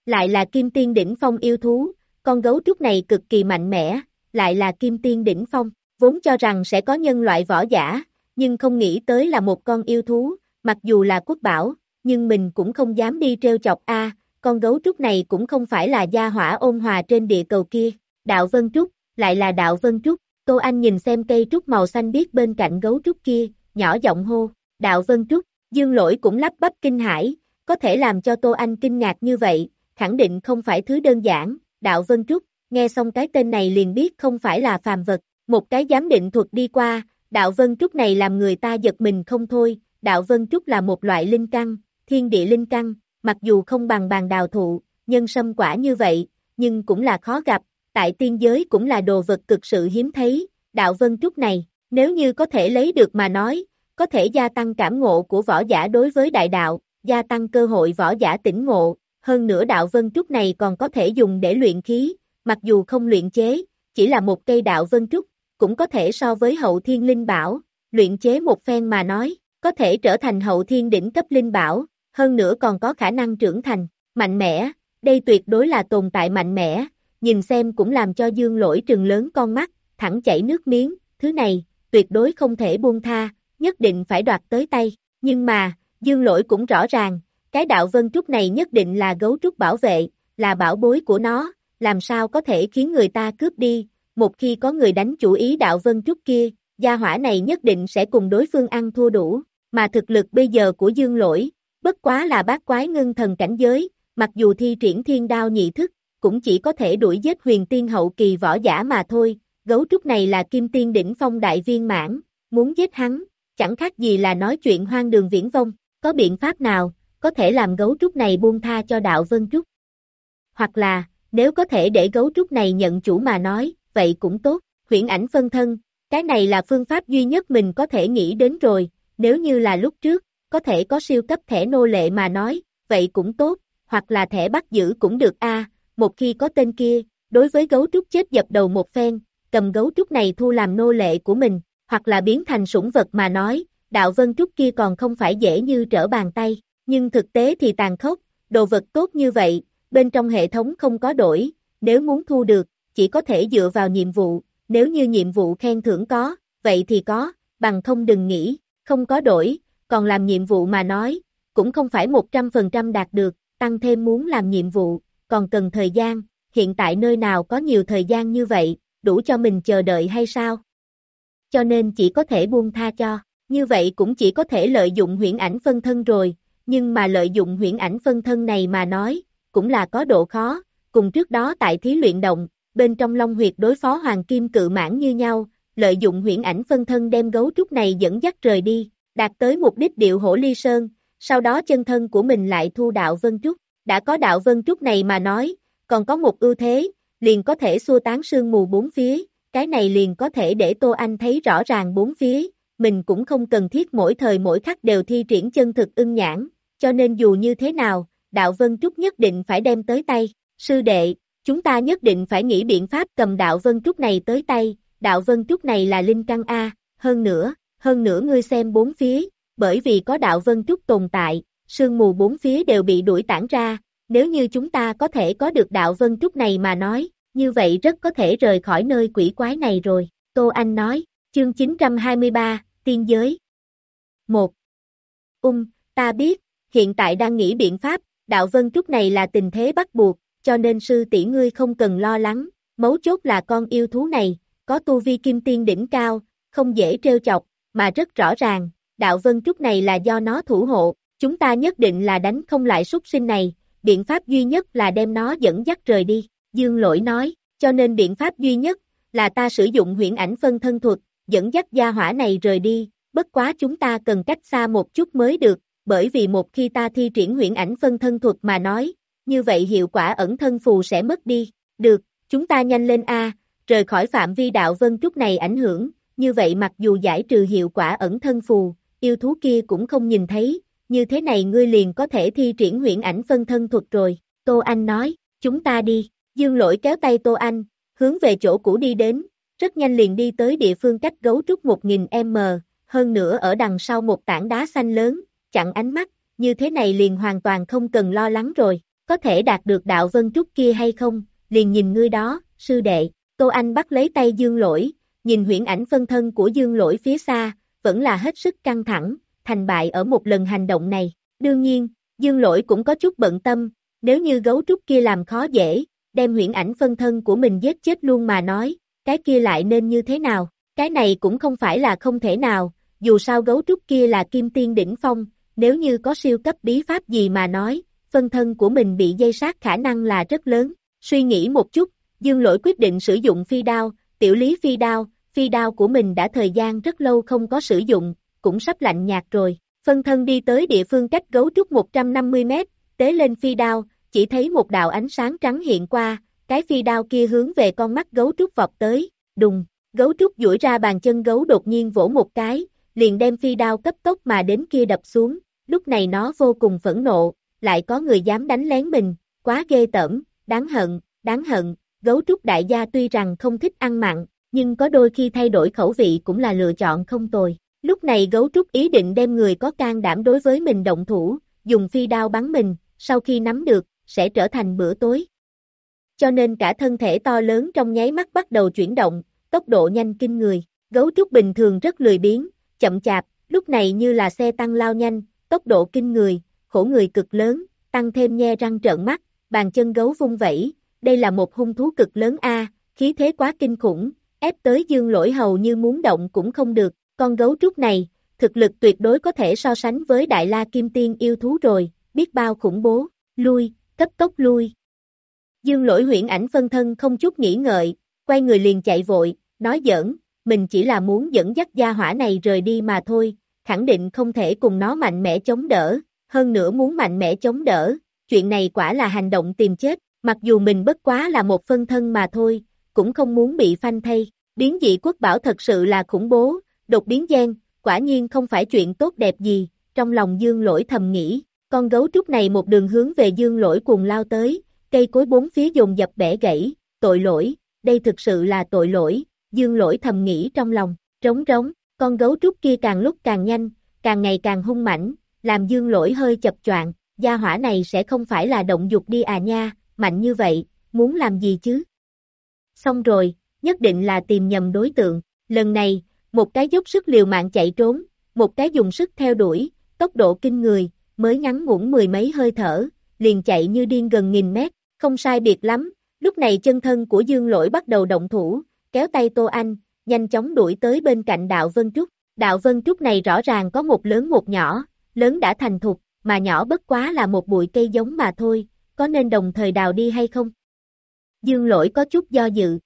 Lại là kim tiên đỉnh phong yêu thú, con gấu trúc này cực kỳ mạnh mẽ, lại là kim tiên đỉnh phong, vốn cho rằng sẽ có nhân loại võ giả, nhưng không nghĩ tới là một con yêu thú, mặc dù là quốc bảo, nhưng mình cũng không dám đi treo chọc a con gấu trúc này cũng không phải là gia hỏa ôn hòa trên địa cầu kia, đạo vân trúc, lại là đạo vân trúc, Tô Anh nhìn xem cây trúc màu xanh biết bên cạnh gấu trúc kia, nhỏ giọng hô, đạo vân trúc, dương lỗi cũng lắp bắp kinh hãi, có thể làm cho Tô Anh kinh ngạc như vậy, khẳng định không phải thứ đơn giản, đạo vân trúc, nghe xong cái tên này liền biết không phải là phàm vật, một cái giám định thuật đi qua, đạo vân trúc này làm người ta giật mình không thôi, đạo vân trúc là một loại linh căn, thiên địa linh căn, mặc dù không bằng bàn đào thụ, nhân sâm quả như vậy, nhưng cũng là khó gặp, tại tiên giới cũng là đồ vật cực sự hiếm thấy, đạo vân trúc này, nếu như có thể lấy được mà nói, có thể gia tăng cảm ngộ của võ giả đối với đại đạo, gia tăng cơ hội võ giả tỉnh ngộ, hơn nữa đạo vân trúc này còn có thể dùng để luyện khí, mặc dù không luyện chế, chỉ là một cây đạo vân trúc, cũng có thể so với hậu thiên linh bảo, luyện chế một phen mà nói, có thể trở thành hậu thiên đỉnh cấp linh bảo, hơn nữa còn có khả năng trưởng thành, mạnh mẽ, đây tuyệt đối là tồn tại mạnh mẽ, nhìn xem cũng làm cho dương lỗi trừng lớn con mắt, thẳng chảy nước miếng, thứ này, tuyệt đối không thể buông tha, nhất định phải đoạt tới tay, nhưng mà, dương lỗi cũng rõ ràng, cái đạo vân trúc này nhất định là gấu trúc bảo vệ, là bảo bối của nó, làm sao có thể khiến người ta cướp đi, một khi có người đánh chủ ý đạo vân trúc kia, gia hỏa này nhất định sẽ cùng đối phương ăn thua đủ, mà thực lực bây giờ của dương lỗi, bất quá là bát quái ngưng thần cảnh giới, mặc dù thi triển thiên đao nhị thức, cũng chỉ có thể đuổi giết huyền tiên hậu kỳ võ giả mà thôi, gấu trúc này là kim tiên đỉnh phong đại viên mãn, muốn giết hắn, chẳng khác gì là nói chuyện hoang đường viễn vông, có biện pháp nào, có thể làm gấu trúc này buông tha cho đạo vân trúc. Hoặc là, nếu có thể để gấu trúc này nhận chủ mà nói, vậy cũng tốt, huyễn ảnh phân thân, cái này là phương pháp duy nhất mình có thể nghĩ đến rồi, nếu như là lúc trước, có thể có siêu cấp thẻ nô lệ mà nói, vậy cũng tốt, hoặc là thẻ bắt giữ cũng được a. một khi có tên kia, đối với gấu trúc chết dập đầu một phen, cầm gấu trúc này thu làm nô lệ của mình, hoặc là biến thành sủng vật mà nói, đạo vân trúc kia còn không phải dễ như trở bàn tay, nhưng thực tế thì tàn khốc, đồ vật tốt như vậy, bên trong hệ thống không có đổi, nếu muốn thu được, chỉ có thể dựa vào nhiệm vụ, nếu như nhiệm vụ khen thưởng có, vậy thì có, bằng không đừng nghĩ, không có đổi, còn làm nhiệm vụ mà nói, cũng không phải 100% đạt được, tăng thêm muốn làm nhiệm vụ, còn cần thời gian, hiện tại nơi nào có nhiều thời gian như vậy, đủ cho mình chờ đợi hay sao? Cho nên chỉ có thể buông tha cho, như vậy cũng chỉ có thể lợi dụng huyễn ảnh phân thân rồi, nhưng mà lợi dụng huyễn ảnh phân thân này mà nói, cũng là có độ khó, cùng trước đó tại thí luyện động, bên trong Long huyệt đối phó Hoàng Kim cự mãn như nhau, lợi dụng huyễn ảnh phân thân đem gấu trúc này dẫn dắt rời đi, đạt tới mục đích điệu hổ ly sơn, sau đó chân thân của mình lại thu đạo vân trúc, đã có đạo vân trúc này mà nói, còn có một ưu thế, liền có thể xua tán sương mù bốn phía, cái này liền có thể để Tô Anh thấy rõ ràng bốn phía, mình cũng không cần thiết mỗi thời mỗi khắc đều thi triển chân thực ưng nhãn, cho nên dù như thế nào, đạo vân trúc nhất định phải đem tới tay, sư đệ, chúng ta nhất định phải nghĩ biện pháp cầm đạo vân trúc này tới tay, đạo vân trúc này là linh căn A, hơn nữa, hơn nữa ngươi xem bốn phía, bởi vì có đạo vân trúc tồn tại, sương mù bốn phía đều bị đuổi tản ra, nếu như chúng ta có thể có được đạo vân trúc này mà nói, như vậy rất có thể rời khỏi nơi quỷ quái này rồi, Tô Anh nói, chương 923, tiên giới. 1. Ung, ta biết, hiện tại đang nghĩ biện pháp, đạo vân trúc này là tình thế bắt buộc, cho nên sư tỷ ngươi không cần lo lắng, mấu chốt là con yêu thú này, có tu vi kim tiên đỉnh cao, không dễ trêu chọc, mà rất rõ ràng, đạo vân trúc này là do nó thủ hộ, chúng ta nhất định là đánh không lại súc sinh này, biện pháp duy nhất là đem nó dẫn dắt rời đi, dương lỗi nói, cho nên biện pháp duy nhất, là ta sử dụng huyễn ảnh phân thân thuật, dẫn dắt gia hỏa này rời đi, bất quá chúng ta cần cách xa một chút mới được, bởi vì một khi ta thi triển huyễn ảnh phân thân thuật mà nói, như vậy hiệu quả ẩn thân phù sẽ mất đi, được, chúng ta nhanh lên A, rời khỏi phạm vi đạo vân trúc này ảnh hưởng, như vậy mặc dù giải trừ hiệu quả ẩn thân phù, yêu thú kia cũng không nhìn thấy, như thế này ngươi liền có thể thi triển huyễn ảnh phân thân thuật rồi, Tô Anh nói, chúng ta đi, dương lỗi kéo tay Tô Anh, hướng về chỗ cũ đi đến, rất nhanh liền đi tới địa phương cách gấu trúc 1000m, hơn nữa ở đằng sau một tảng đá xanh lớn, chặn ánh mắt, như thế này liền hoàn toàn không cần lo lắng rồi, có thể đạt được đạo vân trúc kia hay không, liền nhìn ngươi đó, sư đệ, Tô Anh bắt lấy tay dương lỗi, nhìn huyễn ảnh phân thân của dương lỗi phía xa, vẫn là hết sức căng thẳng, thành bại ở một lần hành động này, đương nhiên, dương lỗi cũng có chút bận tâm, nếu như gấu trúc kia làm khó dễ, đem huyễn ảnh phân thân của mình giết chết luôn mà nói, cái kia lại nên như thế nào, cái này cũng không phải là không thể nào, dù sao gấu trúc kia là kim tiên đỉnh phong, nếu như có siêu cấp bí pháp gì mà nói, phân thân của mình bị dây sát khả năng là rất lớn, suy nghĩ một chút, dương lỗi quyết định sử dụng phi đao, tiểu lý phi đao, phi đao của mình đã thời gian rất lâu không có sử dụng, cũng sắp lạnh nhạt rồi, phân thân đi tới địa phương cách gấu trúc 150 mét, tế lên phi đao, chỉ thấy một đạo ánh sáng trắng hiện qua, cái phi đao kia hướng về con mắt gấu trúc vọt tới, đùng, gấu trúc duỗi ra bàn chân gấu đột nhiên vỗ một cái, liền đem phi đao cấp tốc mà đến kia đập xuống, lúc này nó vô cùng phẫn nộ, lại có người dám đánh lén mình, quá ghê tởm, đáng hận, đáng hận, gấu trúc đại gia tuy rằng không thích ăn mặn, nhưng có đôi khi thay đổi khẩu vị cũng là lựa chọn không tồi. Lúc này gấu trúc ý định đem người có can đảm đối với mình động thủ, dùng phi đao bắn mình, sau khi nắm được, sẽ trở thành bữa tối. Cho nên cả thân thể to lớn trong nháy mắt bắt đầu chuyển động, tốc độ nhanh kinh người. Gấu trúc bình thường rất lười biếng, chậm chạp, lúc này như là xe tăng lao nhanh, tốc độ kinh người, khổ người cực lớn, tăng thêm nhe răng trợn mắt, bàn chân gấu vung vẩy, đây là một hung thú cực lớn a, khí thế quá kinh khủng, ép tới dương lỗi hầu như muốn động cũng không được, con gấu trúc này, thực lực tuyệt đối có thể so sánh với đại la kim tiên yêu thú rồi, biết bao khủng bố, lui, cấp tốc lui. Dương lỗi huyện ảnh phân thân không chút nghĩ ngợi, quay người liền chạy vội, nói giỡn, mình chỉ là muốn dẫn dắt gia hỏa này rời đi mà thôi, khẳng định không thể cùng nó mạnh mẽ chống đỡ, hơn nữa muốn mạnh mẽ chống đỡ, chuyện này quả là hành động tìm chết, mặc dù mình bất quá là một phân thân mà thôi, cũng không muốn bị phanh thay, biến dị quốc bảo thật sự là khủng bố, đột biến gen, quả nhiên không phải chuyện tốt đẹp gì, trong lòng dương lỗi thầm nghĩ, con gấu trúc này một đường hướng về dương lỗi cùng lao tới, cây cối bốn phía dồn dập bẻ gãy, tội lỗi, đây thực sự là tội lỗi, dương lỗi thầm nghĩ trong lòng, trống trống, con gấu trúc kia càng lúc càng nhanh, càng ngày càng hung mãnh, làm dương lỗi hơi chập choạng, gia hỏa này sẽ không phải là động dục đi à nha, mạnh như vậy, muốn làm gì chứ? Xong rồi, nhất định là tìm nhầm đối tượng, lần này, một cái dốc sức liều mạng chạy trốn, một cái dùng sức theo đuổi, tốc độ kinh người, mới ngắn ngủn mười mấy hơi thở, liền chạy như điên gần nghìn mét, không sai biệt lắm, lúc này chân thân của Dương Lỗi bắt đầu động thủ, kéo tay Tô Anh, nhanh chóng đuổi tới bên cạnh Đạo Vân Trúc. Đạo Vân Trúc này rõ ràng có một lớn một nhỏ, lớn đã thành thục, mà nhỏ bất quá là một bụi cây giống mà thôi, có nên đồng thời đào đi hay không? Dương Lỗi có chút do dự.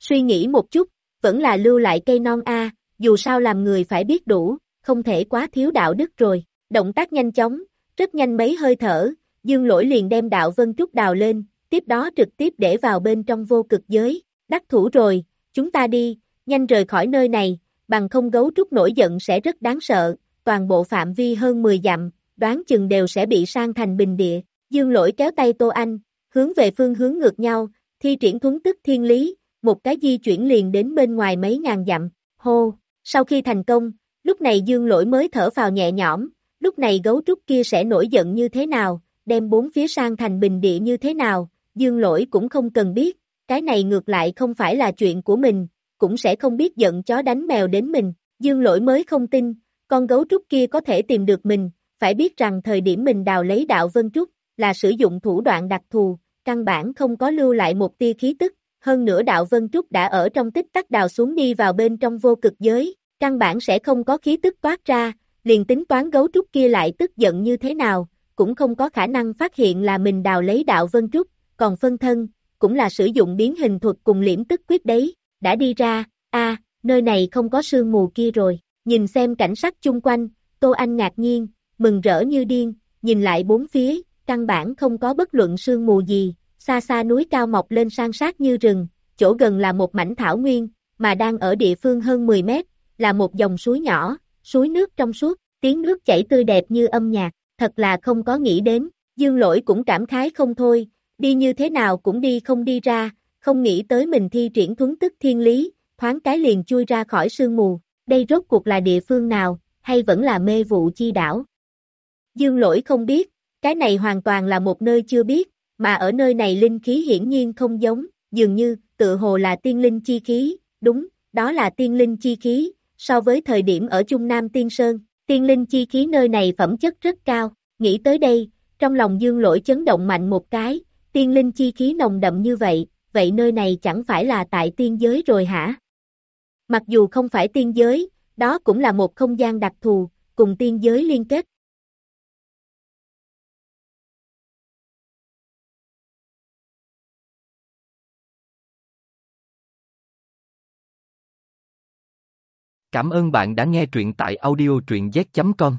Suy nghĩ một chút, vẫn là lưu lại cây non A, dù sao làm người phải biết đủ, không thể quá thiếu đạo đức rồi. Động tác nhanh chóng, rất nhanh mấy hơi thở, dương lỗi liền đem đạo vân trúc đào lên, tiếp đó trực tiếp để vào bên trong vô cực giới. Đắc thủ rồi, chúng ta đi, nhanh rời khỏi nơi này, bằng không gấu trúc nổi giận sẽ rất đáng sợ, toàn bộ phạm vi hơn 10 dặm, đoán chừng đều sẽ bị sang thành bình địa. Dương lỗi kéo tay Tô Anh, hướng về phương hướng ngược nhau, thi triển thuấn tức thiên lý, một cái di chuyển liền đến bên ngoài mấy ngàn dặm, hô, sau khi thành công, lúc này dương lỗi mới thở vào nhẹ nhõm, lúc này gấu trúc kia sẽ nổi giận như thế nào, đem bốn phía sang thành bình địa như thế nào, dương lỗi cũng không cần biết, cái này ngược lại không phải là chuyện của mình, cũng sẽ không biết giận chó đánh mèo đến mình, dương lỗi mới không tin, con gấu trúc kia có thể tìm được mình, phải biết rằng thời điểm mình đào lấy đạo vân trúc, là sử dụng thủ đoạn đặc thù, căn bản không có lưu lại một tia khí tức, hơn nữa đạo vân trúc đã ở trong tích tắc đào xuống đi vào bên trong vô cực giới, căn bản sẽ không có khí tức toát ra, liền tính toán gấu trúc kia lại tức giận như thế nào, cũng không có khả năng phát hiện là mình đào lấy đạo vân trúc, còn phân thân, cũng là sử dụng biến hình thuật cùng liễm tức quyết đấy, đã đi ra, a nơi này không có sương mù kia rồi, nhìn xem cảnh sắc chung quanh, Tô Anh ngạc nhiên, mừng rỡ như điên, nhìn lại bốn phía, căn bản không có bất luận sương mù gì, xa xa núi cao mọc lên san sát như rừng, chỗ gần là một mảnh thảo nguyên, mà đang ở địa phương hơn 10 mét, là một dòng suối nhỏ, suối nước trong suốt, tiếng nước chảy tươi đẹp như âm nhạc, thật là không có nghĩ đến, dương lỗi cũng cảm khái không thôi, đi như thế nào cũng đi không đi ra, không nghĩ tới mình thi triển thuấn tức thiên lý, thoáng cái liền chui ra khỏi sương mù, đây rốt cuộc là địa phương nào, hay vẫn là mê vụ chi đảo. Dương lỗi không biết, cái này hoàn toàn là một nơi chưa biết, mà ở nơi này linh khí hiển nhiên không giống, dường như, tự hồ là tiên linh chi khí, đúng, đó là tiên linh chi khí, so với thời điểm ở Trung Nam Tiên Sơn, tiên linh chi khí nơi này phẩm chất rất cao, nghĩ tới đây, trong lòng dương lỗi chấn động mạnh một cái, tiên linh chi khí nồng đậm như vậy, vậy nơi này chẳng phải là tại tiên giới rồi hả? Mặc dù không phải tiên giới, đó cũng là một không gian đặc thù, cùng tiên giới liên kết. Cảm ơn bạn đã nghe truyện tại audiotruyenz.com.